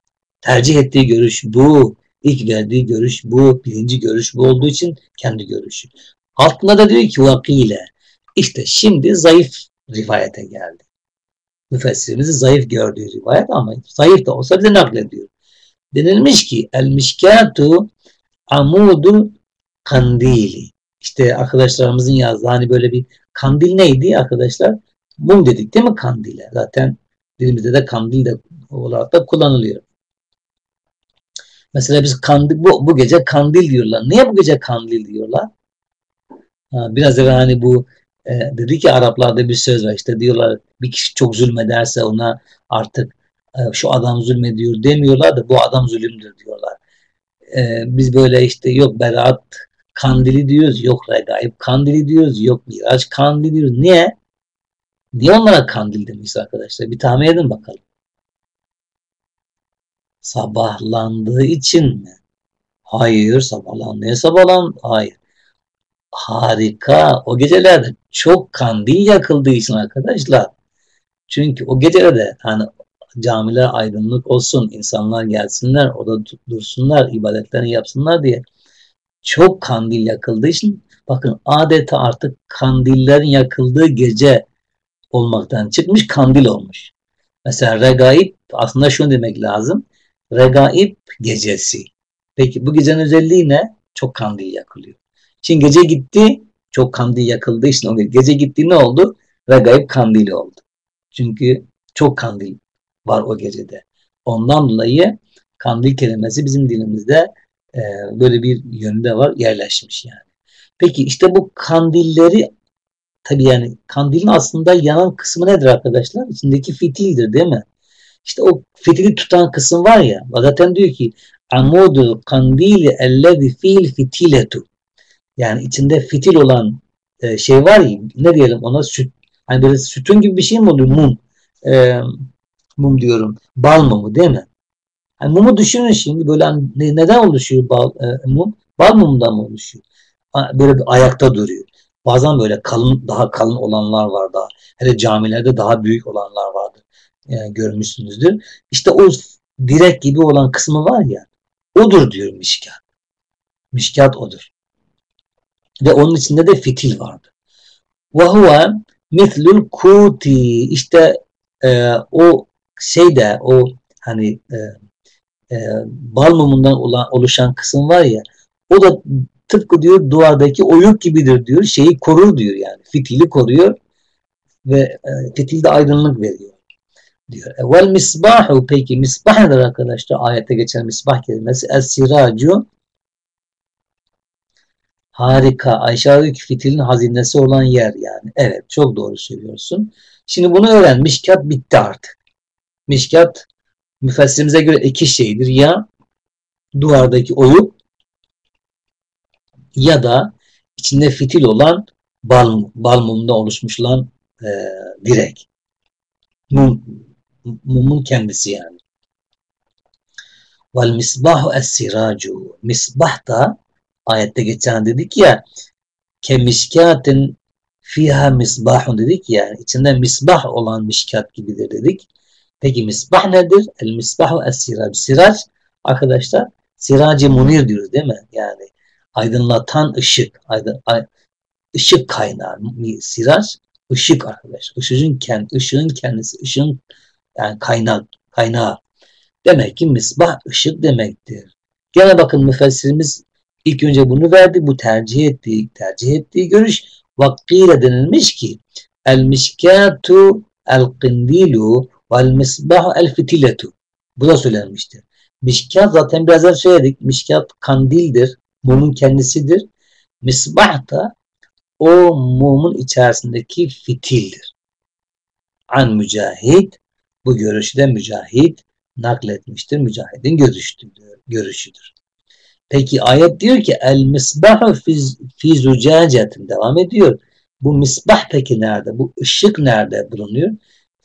A: Tercih ettiği görüş bu. İlk verdiği görüş bu. Birinci görüş bu olduğu için kendi görüşü. Altında da diyor ki vakile. İşte şimdi zayıf rivayete geldi. Müfessirimizi zayıf gördüğü rivayet ama zayıf da olsa bize naklediyor. Denilmiş ki el mişkatu amudu kandili. İşte arkadaşlarımızın yazdığı hani böyle bir kandil neydi arkadaşlar? Mum dedik değil mi kandile? Zaten dilimizde de kandil de olarak da kullanılıyor. Mesela biz kandil, bu, bu gece kandil diyorlar. Niye bu gece kandil diyorlar? Biraz evvel hani bu e, dedi ki Araplarda bir söz var işte diyorlar bir kişi çok zulmederse ona artık e, şu adam zulmediyor demiyorlar da bu adam zulümdür diyorlar. E, biz böyle işte yok Berat kandili diyoruz yok Regaib kandili diyoruz yok Miraç kandili diyoruz. Niye? Niye onlara kandil demiş arkadaşlar? Bir tahmin edin bakalım. Sabahlandığı için mi? Hayır. Sabahlanmaya sabahlan. Hayır. Harika. O gecelerde çok kandil yakıldığı için arkadaşlar. Çünkü o gecelerde hani camiler aydınlık olsun, insanlar gelsinler, orada dursunlar, ibadetlerini yapsınlar diye çok kandil yakıldığı için bakın adeta artık kandillerin yakıldığı gece olmaktan çıkmış kandil olmuş. Mesela regaib aslında şunu demek lazım. Regaib gecesi. Peki bu gecenin özelliği ne? Çok kandil yakılıyor. Şimdi gece gitti, çok kandil yakıldığı için o gece gitti ne oldu? Regaib kandili oldu. Çünkü çok kandil var o gecede. Ondan dolayı kandil kelimesi bizim dilimizde e, böyle bir yönde var, yerleşmiş yani. Peki işte bu kandilleri tabii yani kandilin aslında yanan kısmı nedir arkadaşlar? İçindeki fitildir değil mi? İşte o fitili tutan kısım var ya zaten diyor ki amudul kandili ellezi fil fitiletu yani içinde fitil olan e, şey var ya ne diyelim ona süt hani böyle sütun gibi bir şey mi oluyor mum e, mum diyorum bal mumu değil mi? Yani mumu düşünün şimdi böyle hani neden oluşuyor bal, e, mum? Bal mumundan mı oluşuyor? Böyle bir ayakta duruyor. Bazen böyle kalın daha kalın olanlar var daha. Hele camilerde daha büyük olanlar vardır. Yani görmüşsünüzdür. İşte o direk gibi olan kısmı var ya odur diyor mişkat. Mişkat odur. Ve onun içinde de fitil vardı. Ve huve mitlul kuti işte e, o şeyde o hani e, e, bal mumundan olan, oluşan kısım var ya o da tıpkı diyor duvardaki oyuk gibidir diyor. Şeyi korur diyor yani. Fitili koruyor ve e, fitilde aydınlık veriyor diyor. E, vel misbahu peki misbah nedir arkadaşlar? Ayette geçen misbah kelimesi es siracu harika. Ayşe ki fitilin hazinesi olan yer yani. Evet çok doğru söylüyorsun. Şimdi bunu öğren. Mişkat bitti artık. Mişkat müfessirimize göre iki şeydir. Ya duvardaki oyuk ya da içinde fitil olan bal, bal mumunda oluşmuş olan e, direk. Mum, mumun kendisi yani. Vel misbahu es-siracu. Misbah da ayette geçen dedik ya kemişkatin fiha misbahun dedik ya içinde misbah olan mişkat gibidir dedik. Peki misbah nedir? El misbahu es-sirac. Sirac arkadaşlar siracı munir diyoruz değil mi? Yani aydınlatan ışık, aydın, ay, ışık kaynağı, siraç ışık arkadaş. Işığın, kend, ışığın kendisi, ışığın yani kaynak, kaynağı. Demek ki misbah ışık demektir. Gene bakın müfessirimiz ilk önce bunu verdi. Bu tercih ettiği, tercih ettiği görüş vakkiyle denilmiş ki el miskatu el qindilu vel misbahu el fitiletu. Bu da söylenmiştir. Mişkat zaten biraz önce söyledik. Mişkat kandildir mumun kendisidir. Misbah da o mumun içerisindeki fitildir. An mücahit bu görüşü de mücahit nakletmiştir. Mücahidin görüşüdür. görüşüdür. Peki ayet diyor ki el misbahu fi zucacetin devam ediyor. Bu misbah peki nerede? Bu ışık nerede bulunuyor?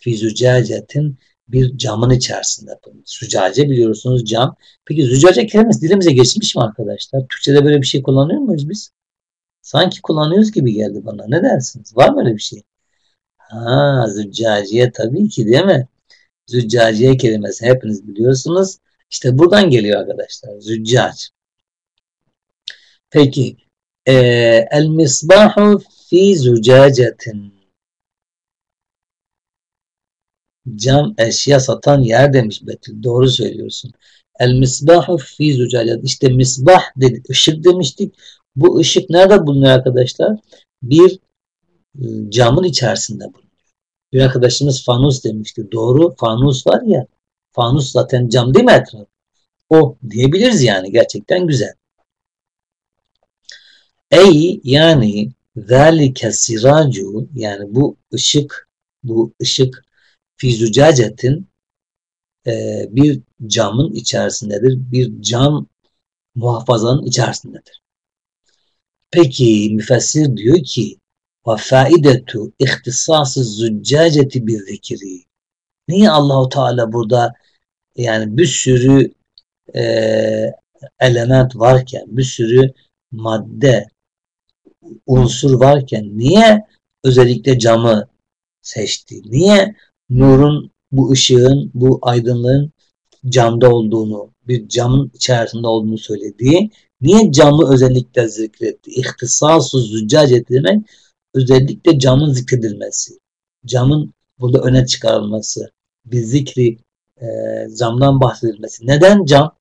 A: Fi zucacetin bir camın içerisinde bulunuyor. Zücace biliyorsunuz cam. Peki zücace kelimesi dilimize geçmiş mi arkadaşlar? Türkçe'de böyle bir şey kullanıyor muyuz biz? Sanki kullanıyoruz gibi geldi bana. Ne dersiniz? Var mı öyle bir şey? Ha, züccaciye tabii ki değil mi? Züccaciye kelimesi hepiniz biliyorsunuz. İşte buradan geliyor arkadaşlar. Züccac. Peki. El misbahu fi zücacetin cam eşya satan yer demiş Betül. Doğru söylüyorsun. El misbahu fi zucacat. İşte misbah dedi, ışık demiştik. Bu ışık nerede bulunuyor arkadaşlar? Bir ıı, camın içerisinde bulunuyor. Bir arkadaşımız fanus demişti. Doğru fanus var ya. Fanus zaten cam değil mi etraf? O diyebiliriz yani gerçekten güzel. Ey yani zâlike siracu yani bu ışık bu ışık fi zücacetin e, bir camın içerisindedir. Bir cam muhafazanın içerisindedir. Peki müfessir diyor ki ve faidetu ihtisası züccaceti bir zikri. Niye Allahu Teala burada yani bir sürü e, element varken, bir sürü madde, unsur varken niye özellikle camı seçti? Niye nurun, bu ışığın, bu aydınlığın camda olduğunu, bir camın içerisinde olduğunu söylediği, niye camı özellikle zikretti? İhtisas-ı züccacet demek özellikle camın zikredilmesi. Camın burada öne çıkarılması, bir zikri e, camdan bahsedilmesi. Neden cam?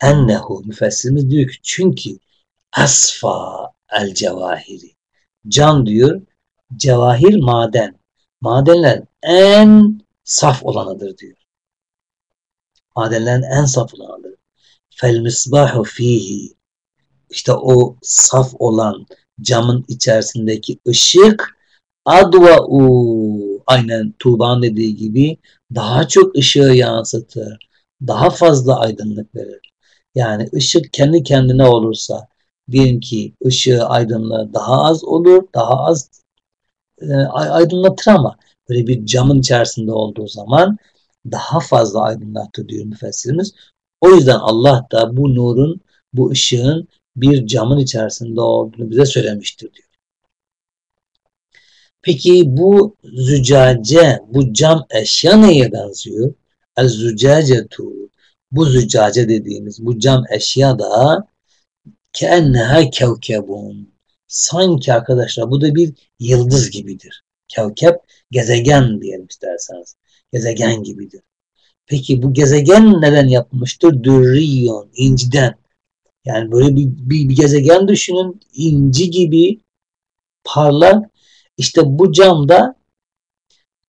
A: Ennehu müfessirimiz diyor ki çünkü asfa el cevahiri. Cam diyor cevahir maden. Madenler en saf olanıdır diyor. Madenlerin en saf olanıdır. Fel misbahu fihi. İşte o saf olan camın içerisindeki ışık adva'u aynen Tuğba'nın dediği gibi daha çok ışığı yansıtır. Daha fazla aydınlık verir. Yani ışık kendi kendine olursa diyelim ki ışığı aydınlığı daha az olur, daha az e, aydınlatır ama böyle bir camın içerisinde olduğu zaman daha fazla aydınlatır diyor müfessirimiz. O yüzden Allah da bu nurun, bu ışığın bir camın içerisinde olduğunu bize söylemiştir diyor. Peki bu zücace, bu cam eşya neye benziyor? Ez-zücacetu. Bu zücace dediğimiz bu cam eşya da keenneha kevkebun. Sanki arkadaşlar bu da bir yıldız gibidir. Kevkep gezegen diyelim isterseniz. Gezegen gibidir. Peki bu gezegen neden yapılmıştır? Dürriyon, inciden. Yani böyle bir, bir, bir gezegen düşünün. inci gibi parlak. İşte bu camda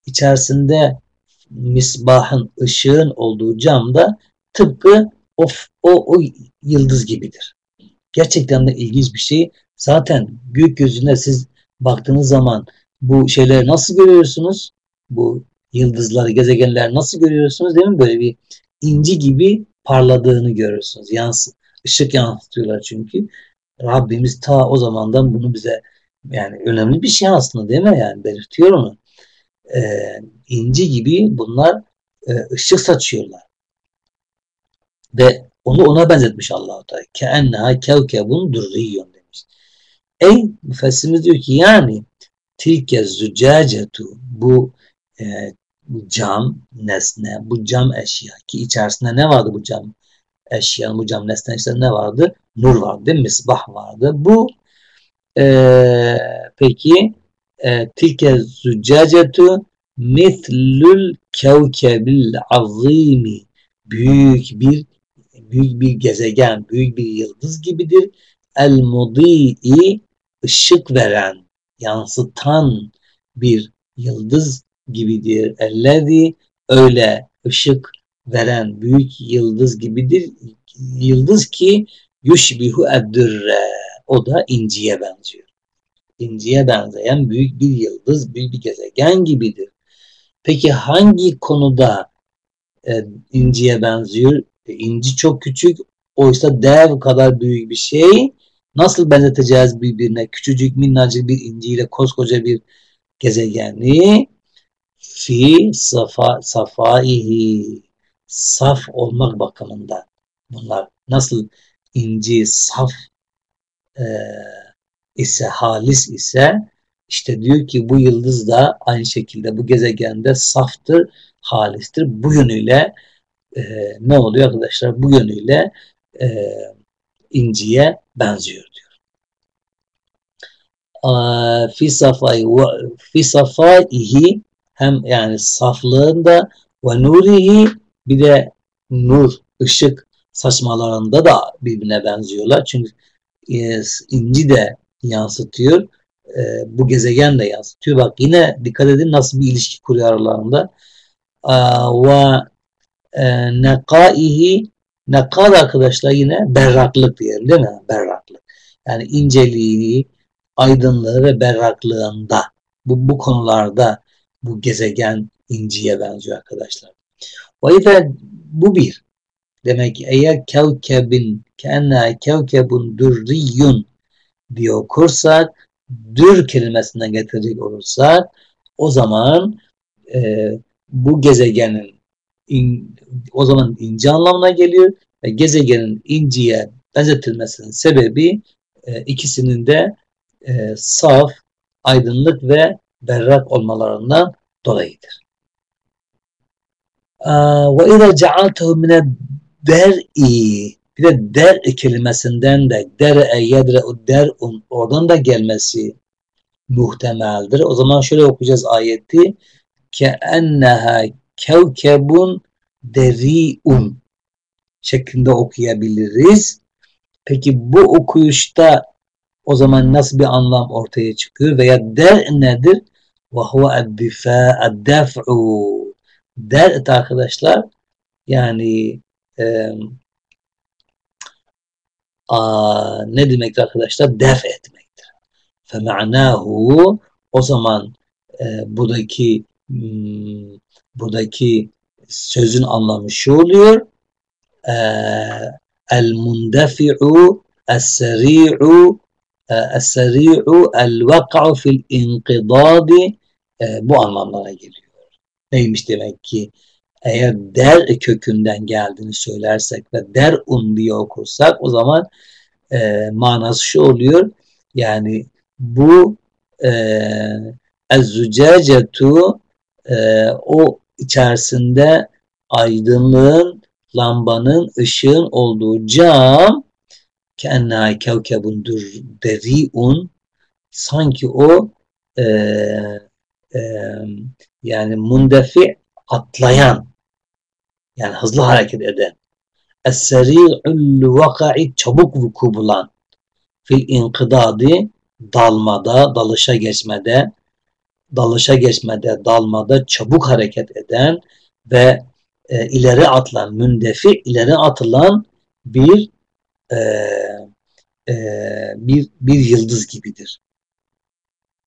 A: içerisinde misbahın, ışığın olduğu camda tıpkı o, o, o yıldız gibidir. Gerçekten de ilginç bir şey. Zaten gökyüzüne siz baktığınız zaman bu şeyleri nasıl görüyorsunuz? Bu yıldızları, gezegenler nasıl görüyorsunuz değil mi? Böyle bir inci gibi parladığını görürsünüz. Yansı, ışık yansıtıyorlar çünkü. Rabbimiz ta o zamandan bunu bize yani önemli bir şey aslında değil mi? Yani belirtiyor onu. Ee, inci gibi bunlar e, ışık saçıyorlar. Ve onu ona benzetmiş Allah-u Teala. Keenneha kevkebun durriyyun demiş. Ey müfessimiz diyor ki yani tilke zücacetu bu e, cam nesne, bu cam eşya ki içerisinde ne vardı bu cam eşya, bu cam nesne işte ne vardı? Nur vardı? Misbah vardı. Bu e, peki e, tilke züccacetu mitlül kevkebil azimi büyük bir büyük bir gezegen, büyük bir yıldız gibidir. El mudi'i ışık veren, yansıtan bir yıldız gibidir. Ellezi öyle ışık veren büyük yıldız gibidir. Yıldız ki yushbihu eddürre o da inciye benziyor. İnciye benzeyen büyük bir yıldız, büyük bir gezegen gibidir. Peki hangi konuda e, inciye benziyor? E, inci çok küçük, oysa dev kadar büyük bir şey. Nasıl benzeteceğiz birbirine? Küçücük minnacık bir inciyle koskoca bir gezegeni fi safa, safaihi saf olmak bakımında bunlar nasıl inci saf e, ise halis ise işte diyor ki bu yıldız da aynı şekilde bu gezegende saftır, halistir. Bu yönüyle e, ne oluyor arkadaşlar? Bu yönüyle e, inciye benziyor diyor. Fi safai fi safaihi hem yani saflığında ve nurihi bir de nur, ışık saçmalarında da birbirine benziyorlar. Çünkü e, inci de yansıtıyor. e, bu gezegen de yansıtıyor. Bak yine dikkat edin nasıl bir ilişki kuruyor aralarında. Ve e, nekaihi nekad arkadaşlar yine berraklık diyelim değil mi? Berraklık. Yani inceliği, aydınlığı ve berraklığında bu, bu konularda bu gezegen inciye benziyor arkadaşlar. O yüzden bu bir. Demek ki eğer kevkebin kenne kevkebun dürriyun diye okursak dür kelimesinden getirecek olursak o zaman e, bu gezegenin in, o zaman ince anlamına geliyor ve gezegenin inciye benzetilmesinin sebebi e, ikisinin de e, saf, aydınlık ve berrak olmalarından dolayıdır. Ve izâ cealtehu mine der'i bir de der kelimesinden de der'e yedre'u der'un oradan da gelmesi muhtemeldir. O zaman şöyle okuyacağız ayeti ke enneha kevkebun deri'un şeklinde okuyabiliriz. Peki bu okuyuşta o zaman nasıl bir anlam ortaya çıkıyor veya der nedir? Ve huve eddef'u der arkadaşlar yani e, a, ne demektir arkadaşlar? Def etmektir. Fema'nahu o zaman e, buradaki buradaki sözün anlamı şu oluyor. E, el mundefi'u es-seri'u e, es-seri'u el-vaka'u fil inqidadi e, bu anlamlara geliyor. Neymiş demek ki? Eğer der kökünden geldiğini söylersek ve der un diye okursak o zaman e, manası şu oluyor. Yani bu e, ezzücacetu e, o içerisinde aydınlığın, lambanın, ışığın olduğu cam kenna kevkebun deriun sanki o e, e, yani mundefi atlayan yani hızlı hareket eden es-seri'ul vaka'i çabuk vuku bulan fil inkıdadi dalmada, dalışa geçmede dalışa geçmede, dalmada çabuk hareket eden ve e, ileri atılan, mündefi ileri atılan bir e, e, bir bir yıldız gibidir.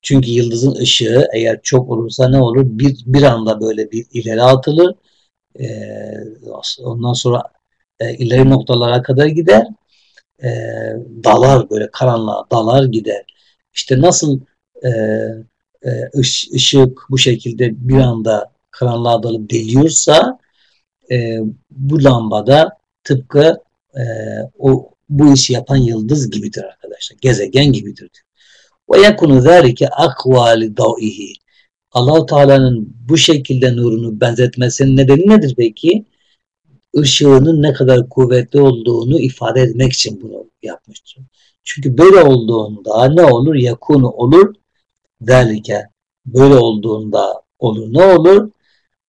A: Çünkü yıldızın ışığı eğer çok olursa ne olur? Bir, bir anda böyle bir ileri atılır. E, ondan sonra e, ileri noktalara kadar gider. E, dalar böyle karanlığa dalar gider. İşte nasıl e, e, ışık bu şekilde bir anda karanlığa dalıp deliyorsa e, bu lambada tıpkı e, o bu işi yapan yıldız gibidir arkadaşlar. Gezegen gibidir. Ve yekunu zâlike akvali da'ihi. Allahu Teala'nın bu şekilde nurunu benzetmesinin nedeni nedir peki? Işığının ne kadar kuvvetli olduğunu ifade etmek için bunu yapmıştır. Çünkü böyle olduğunda ne olur? Yakunu olur. Zâlike. Böyle olduğunda olur. Ne olur?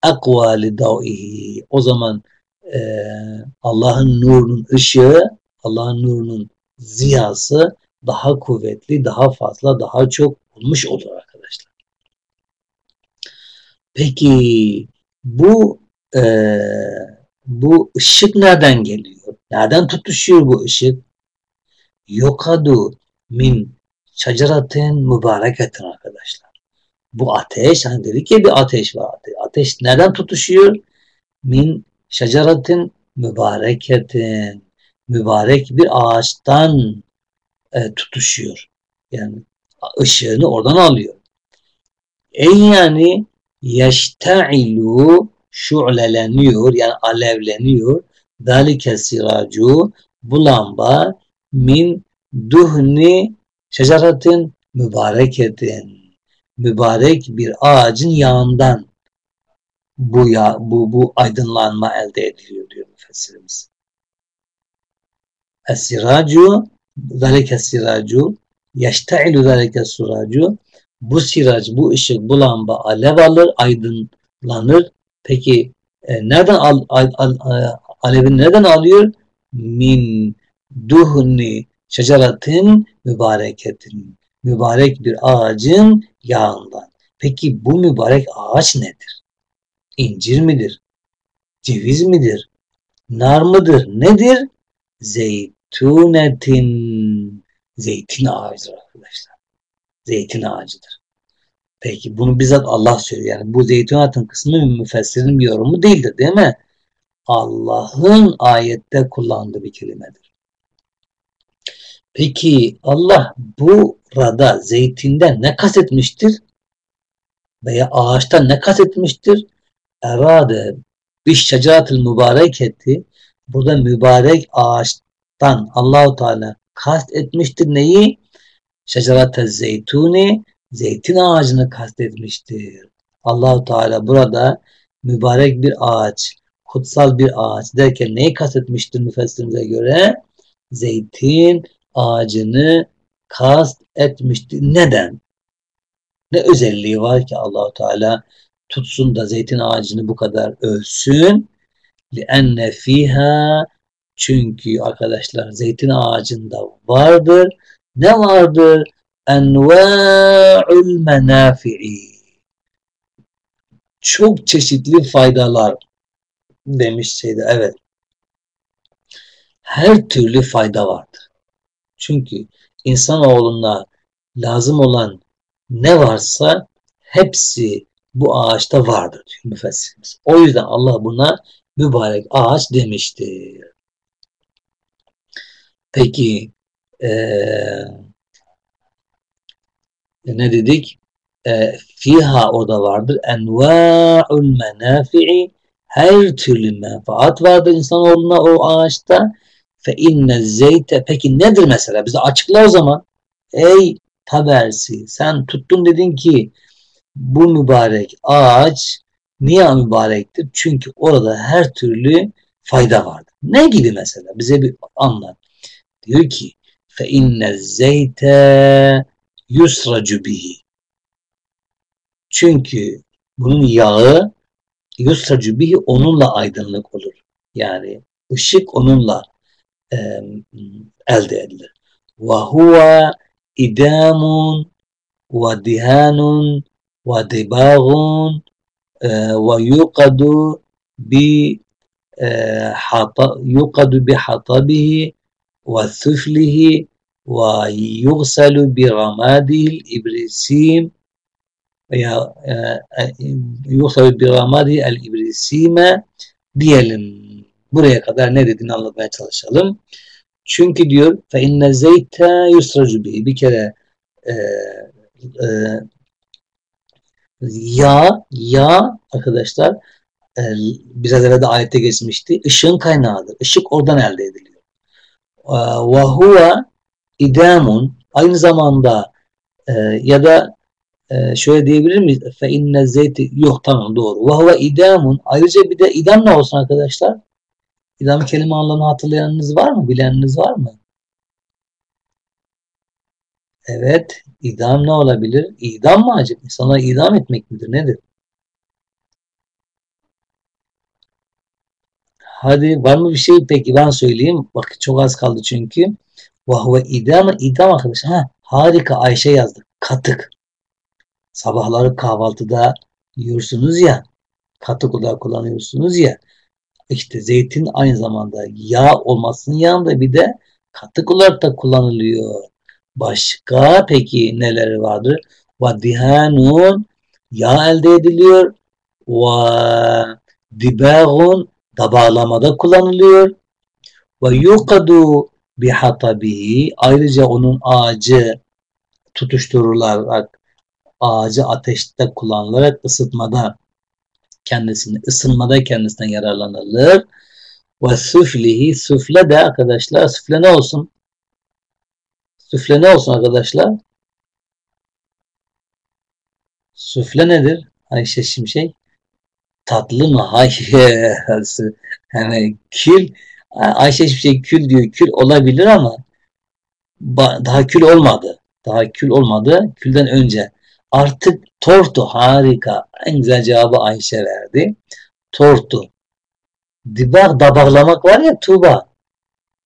A: Akvali da'ihi. O zaman e, Allah'ın nurunun ışığı, Allah'ın nurunun ziyası daha kuvvetli, daha fazla, daha çok olmuş olur arkadaşlar. Peki bu e, bu ışık nereden geliyor? Nereden tutuşuyor bu ışık? Yokadu min şaceratin mübareketin arkadaşlar. Bu ateş, hani dedik ya bir ateş var. Ateş nereden tutuşuyor? Min şaceratin mübareketin. Mübarek bir ağaçtan e, tutuşuyor. Yani ışığını oradan alıyor. En yani yeşta'ilu şu'leleniyor yani alevleniyor. Dalike siracu bu lamba min duhni şeceratin mübareketin mübarek bir ağacın yağından bu ya bu bu aydınlanma elde ediliyor diyor müfessirimiz. Esiracu zalike siracu yeşte'ilu zalike siracu bu sirac, bu ışık, bu lamba alev alır, aydınlanır. Peki e, nereden al, al, al, alevini neden alıyor? Min duhni şeceratin mübareketin. mübarek bir ağacın yağından. Peki bu mübarek ağaç nedir? İncir midir? Ceviz midir? Nar mıdır? Nedir? Zeytunetin. Zeytin ağacıdır arkadaşlar. Zeytin ağacıdır. Peki bunu bizzat Allah söylüyor. Yani bu zeytinatın kısmı müfessirin bir yorumu değildir değil mi? Allah'ın ayette kullandığı bir kelimedir. Peki Allah burada zeytinden ne kastetmiştir? Veya ağaçtan ne kastetmiştir? Erade bir şecaratül mübareketi burada mübarek ağaçtan Allahu Teala kast etmiştir neyi? Şecarat zeytuni zeytin ağacını kastetmiştir. Allahu Teala burada mübarek bir ağaç, kutsal bir ağaç derken neyi kastetmiştir müfessirimize göre? Zeytin ağacını kast etmiştir. Neden? Ne özelliği var ki Allahu Teala tutsun da zeytin ağacını bu kadar övsün? لِأَنَّ fiha çünkü arkadaşlar zeytin ağacında vardır. Ne vardır? enva'ul menafi'i çok çeşitli faydalar demiş şeyde evet her türlü fayda vardır. Çünkü insanoğluna lazım olan ne varsa hepsi bu ağaçta vardır diyor müfessirimiz. O yüzden Allah buna mübarek ağaç demiştir. Peki ee, ne dedik? E, fiha orada vardır. Enva'ul menafi'i her türlü menfaat vardır insanoğluna o ağaçta. Fe inne zeyte peki nedir mesela? Bize açıkla o zaman. Ey tabersi sen tuttun dedin ki bu mübarek ağaç niye mübarektir? Çünkü orada her türlü fayda vardır. Ne gibi mesela? Bize bir anlat. Diyor ki fe inne zeyte yusracu bihi. Çünkü bunun yağı yusracu bihi onunla aydınlık olur. Yani ışık onunla ألدل وهو إدام ودهان ودباغ آه، ويوقد آه، يقد بحطبه وثفله ويغسل برماده الإبريسيم آه، يغسل برماده الإبريسيم ديالم Buraya kadar ne dediğini anlatmaya çalışalım. Çünkü diyor fe inne zeyte yusracu bi bir kere e, e, yağ yağ arkadaşlar e, biraz evvel de ayette geçmişti. Işığın kaynağıdır. Işık oradan elde ediliyor. Ve huve idamun aynı zamanda e, ya da e, şöyle diyebilir miyiz? Fe inne zeyti yok tamam doğru. Ve huve idamun ayrıca bir de idam ne olsun arkadaşlar? İdam kelime anlamını hatırlayanınız var mı? Bileniniz var mı? Evet. idam ne olabilir? İdam mı acaba? Sana idam etmek midir? Nedir? Hadi var mı bir şey? Peki ben söyleyeyim. Bak çok az kaldı çünkü. Vahve idam, idam arkadaşlar. Ha, harika Ayşe yazdı. Katık. Sabahları kahvaltıda yiyorsunuz ya. Katık olarak kullanıyorsunuz ya. İşte zeytin aynı zamanda yağ olmasının yanında bir de katık olarak da kullanılıyor. Başka peki neleri vardır? Vadihanun yağ elde ediliyor. Ve dibâgun dabağlamada kullanılıyor. Ve yukadu bihatabihi ayrıca onun ağacı tutuşturularak ağacı ateşte kullanılarak ısıtmada kendisini ısınmada kendisinden yararlanılır. Ve süflihi süfle de arkadaşlar süfle ne olsun? Süfle ne olsun arkadaşlar? Süfle nedir? Ayşe Şimşek. Tatlı mı? Hayır. yani kil Ayşe şey kül diyor. Kül olabilir ama daha kül olmadı. Daha kül olmadı. Külden önce. Artık tortu harika. En güzel cevabı Ayşe verdi. Tortu. Dibak dabaklamak var ya tuba.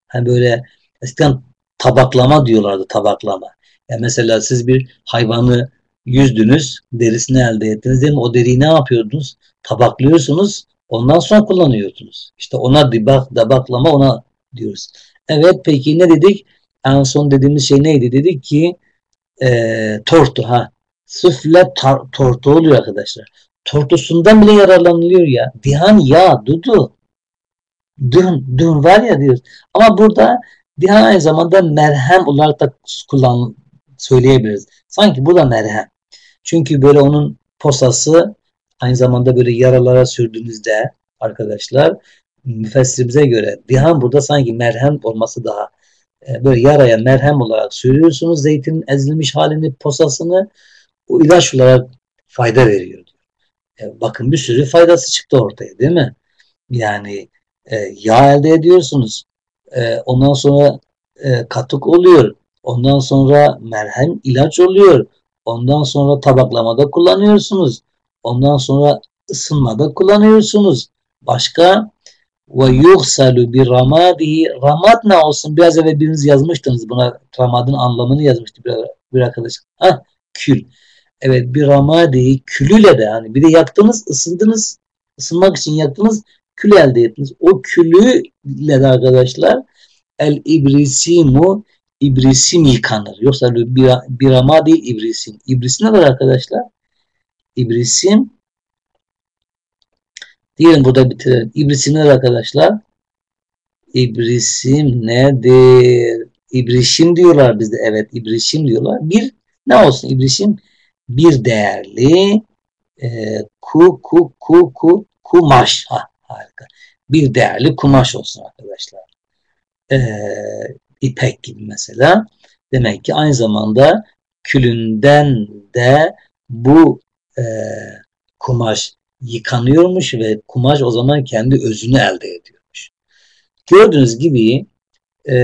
A: Hani böyle eskiden tabaklama diyorlardı tabaklama. Yani mesela siz bir hayvanı yüzdünüz, derisini elde ettiniz değil mi? O deriyi ne yapıyordunuz? Tabaklıyorsunuz, ondan sonra kullanıyorsunuz. İşte ona dibak, dabaklama ona diyoruz. Evet peki ne dedik? En son dediğimiz şey neydi? Dedik ki e, tortu ha. Süfle tortu oluyor arkadaşlar. Tortusundan bile yararlanılıyor ya. Dihan ya dudu. Dün, dün var ya diyoruz. Ama burada dihan aynı zamanda merhem olarak da kullan söyleyebiliriz. Sanki bu da merhem. Çünkü böyle onun posası aynı zamanda böyle yaralara sürdüğünüzde arkadaşlar müfessirimize göre dihan burada sanki merhem olması daha e, böyle yaraya merhem olarak sürüyorsunuz zeytinin ezilmiş halini posasını o ilaç olarak fayda veriyor. E, bakın bir sürü faydası çıktı ortaya değil mi? Yani e, yağ elde ediyorsunuz. E, ondan sonra e, katık oluyor. Ondan sonra merhem ilaç oluyor. Ondan sonra tabaklamada kullanıyorsunuz. Ondan sonra ısınmada kullanıyorsunuz. Başka ve yuhsalu bir ramadihi ramad ne olsun? Biraz evvel biriniz yazmıştınız buna ramadın anlamını yazmıştı bir, bir arkadaş. Ha kül. Evet bir ramadihi külüyle de hani bir de yaktınız ısındınız ısınmak için yaktınız kül elde ettiniz. O külüyle de arkadaşlar el ibrisimu ibrisim yıkanır. Yoksa bir, bir ama değil ibrisim. İbrisim ne var arkadaşlar? İbrisim diyelim burada bitirelim. İbrisim nedir arkadaşlar? İbrisim nedir? İbrişim diyorlar bizde. Evet ibrişim diyorlar. Bir ne olsun ibrişim? Bir değerli e, ku ku ku ku kumaş. Ha, harika. Bir değerli kumaş olsun arkadaşlar. E, ipek gibi mesela. Demek ki aynı zamanda külünden de bu e, kumaş yıkanıyormuş ve kumaş o zaman kendi özünü elde ediyormuş. Gördüğünüz gibi e,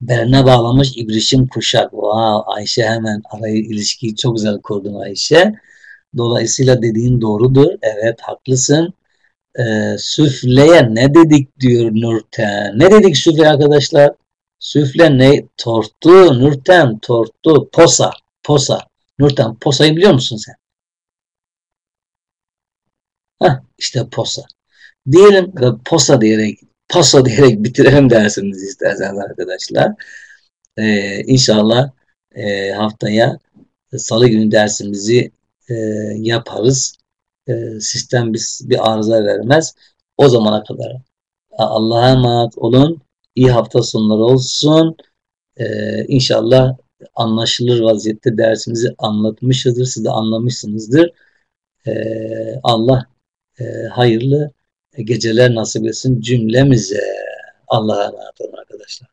A: beline bağlamış ibrişim kuşak. Wow, Ayşe hemen arayı ilişkiyi çok güzel kurdun Ayşe. Dolayısıyla dediğin doğrudur. Evet haklısın e, süfleye ne dedik diyor Nurten. Ne dedik süfle arkadaşlar? Süfle ne? Tortu, Nurten, tortu, posa, posa. Nurten, posayı biliyor musun sen? Heh, işte posa. Diyelim ve posa diyerek, posa diyerek bitirelim dersimizi isterseniz arkadaşlar. Ee, inşallah e, haftaya salı günü dersimizi e, yaparız e, sistem bir, bir arıza vermez. O zamana kadar Allah'a emanet olun. İyi hafta sonları olsun. Ee, inşallah anlaşılır vaziyette dersimizi anlatmışızdır. Siz de anlamışsınızdır. Ee, Allah e, hayırlı geceler nasip etsin cümlemize. Allah'a emanet olun arkadaşlar.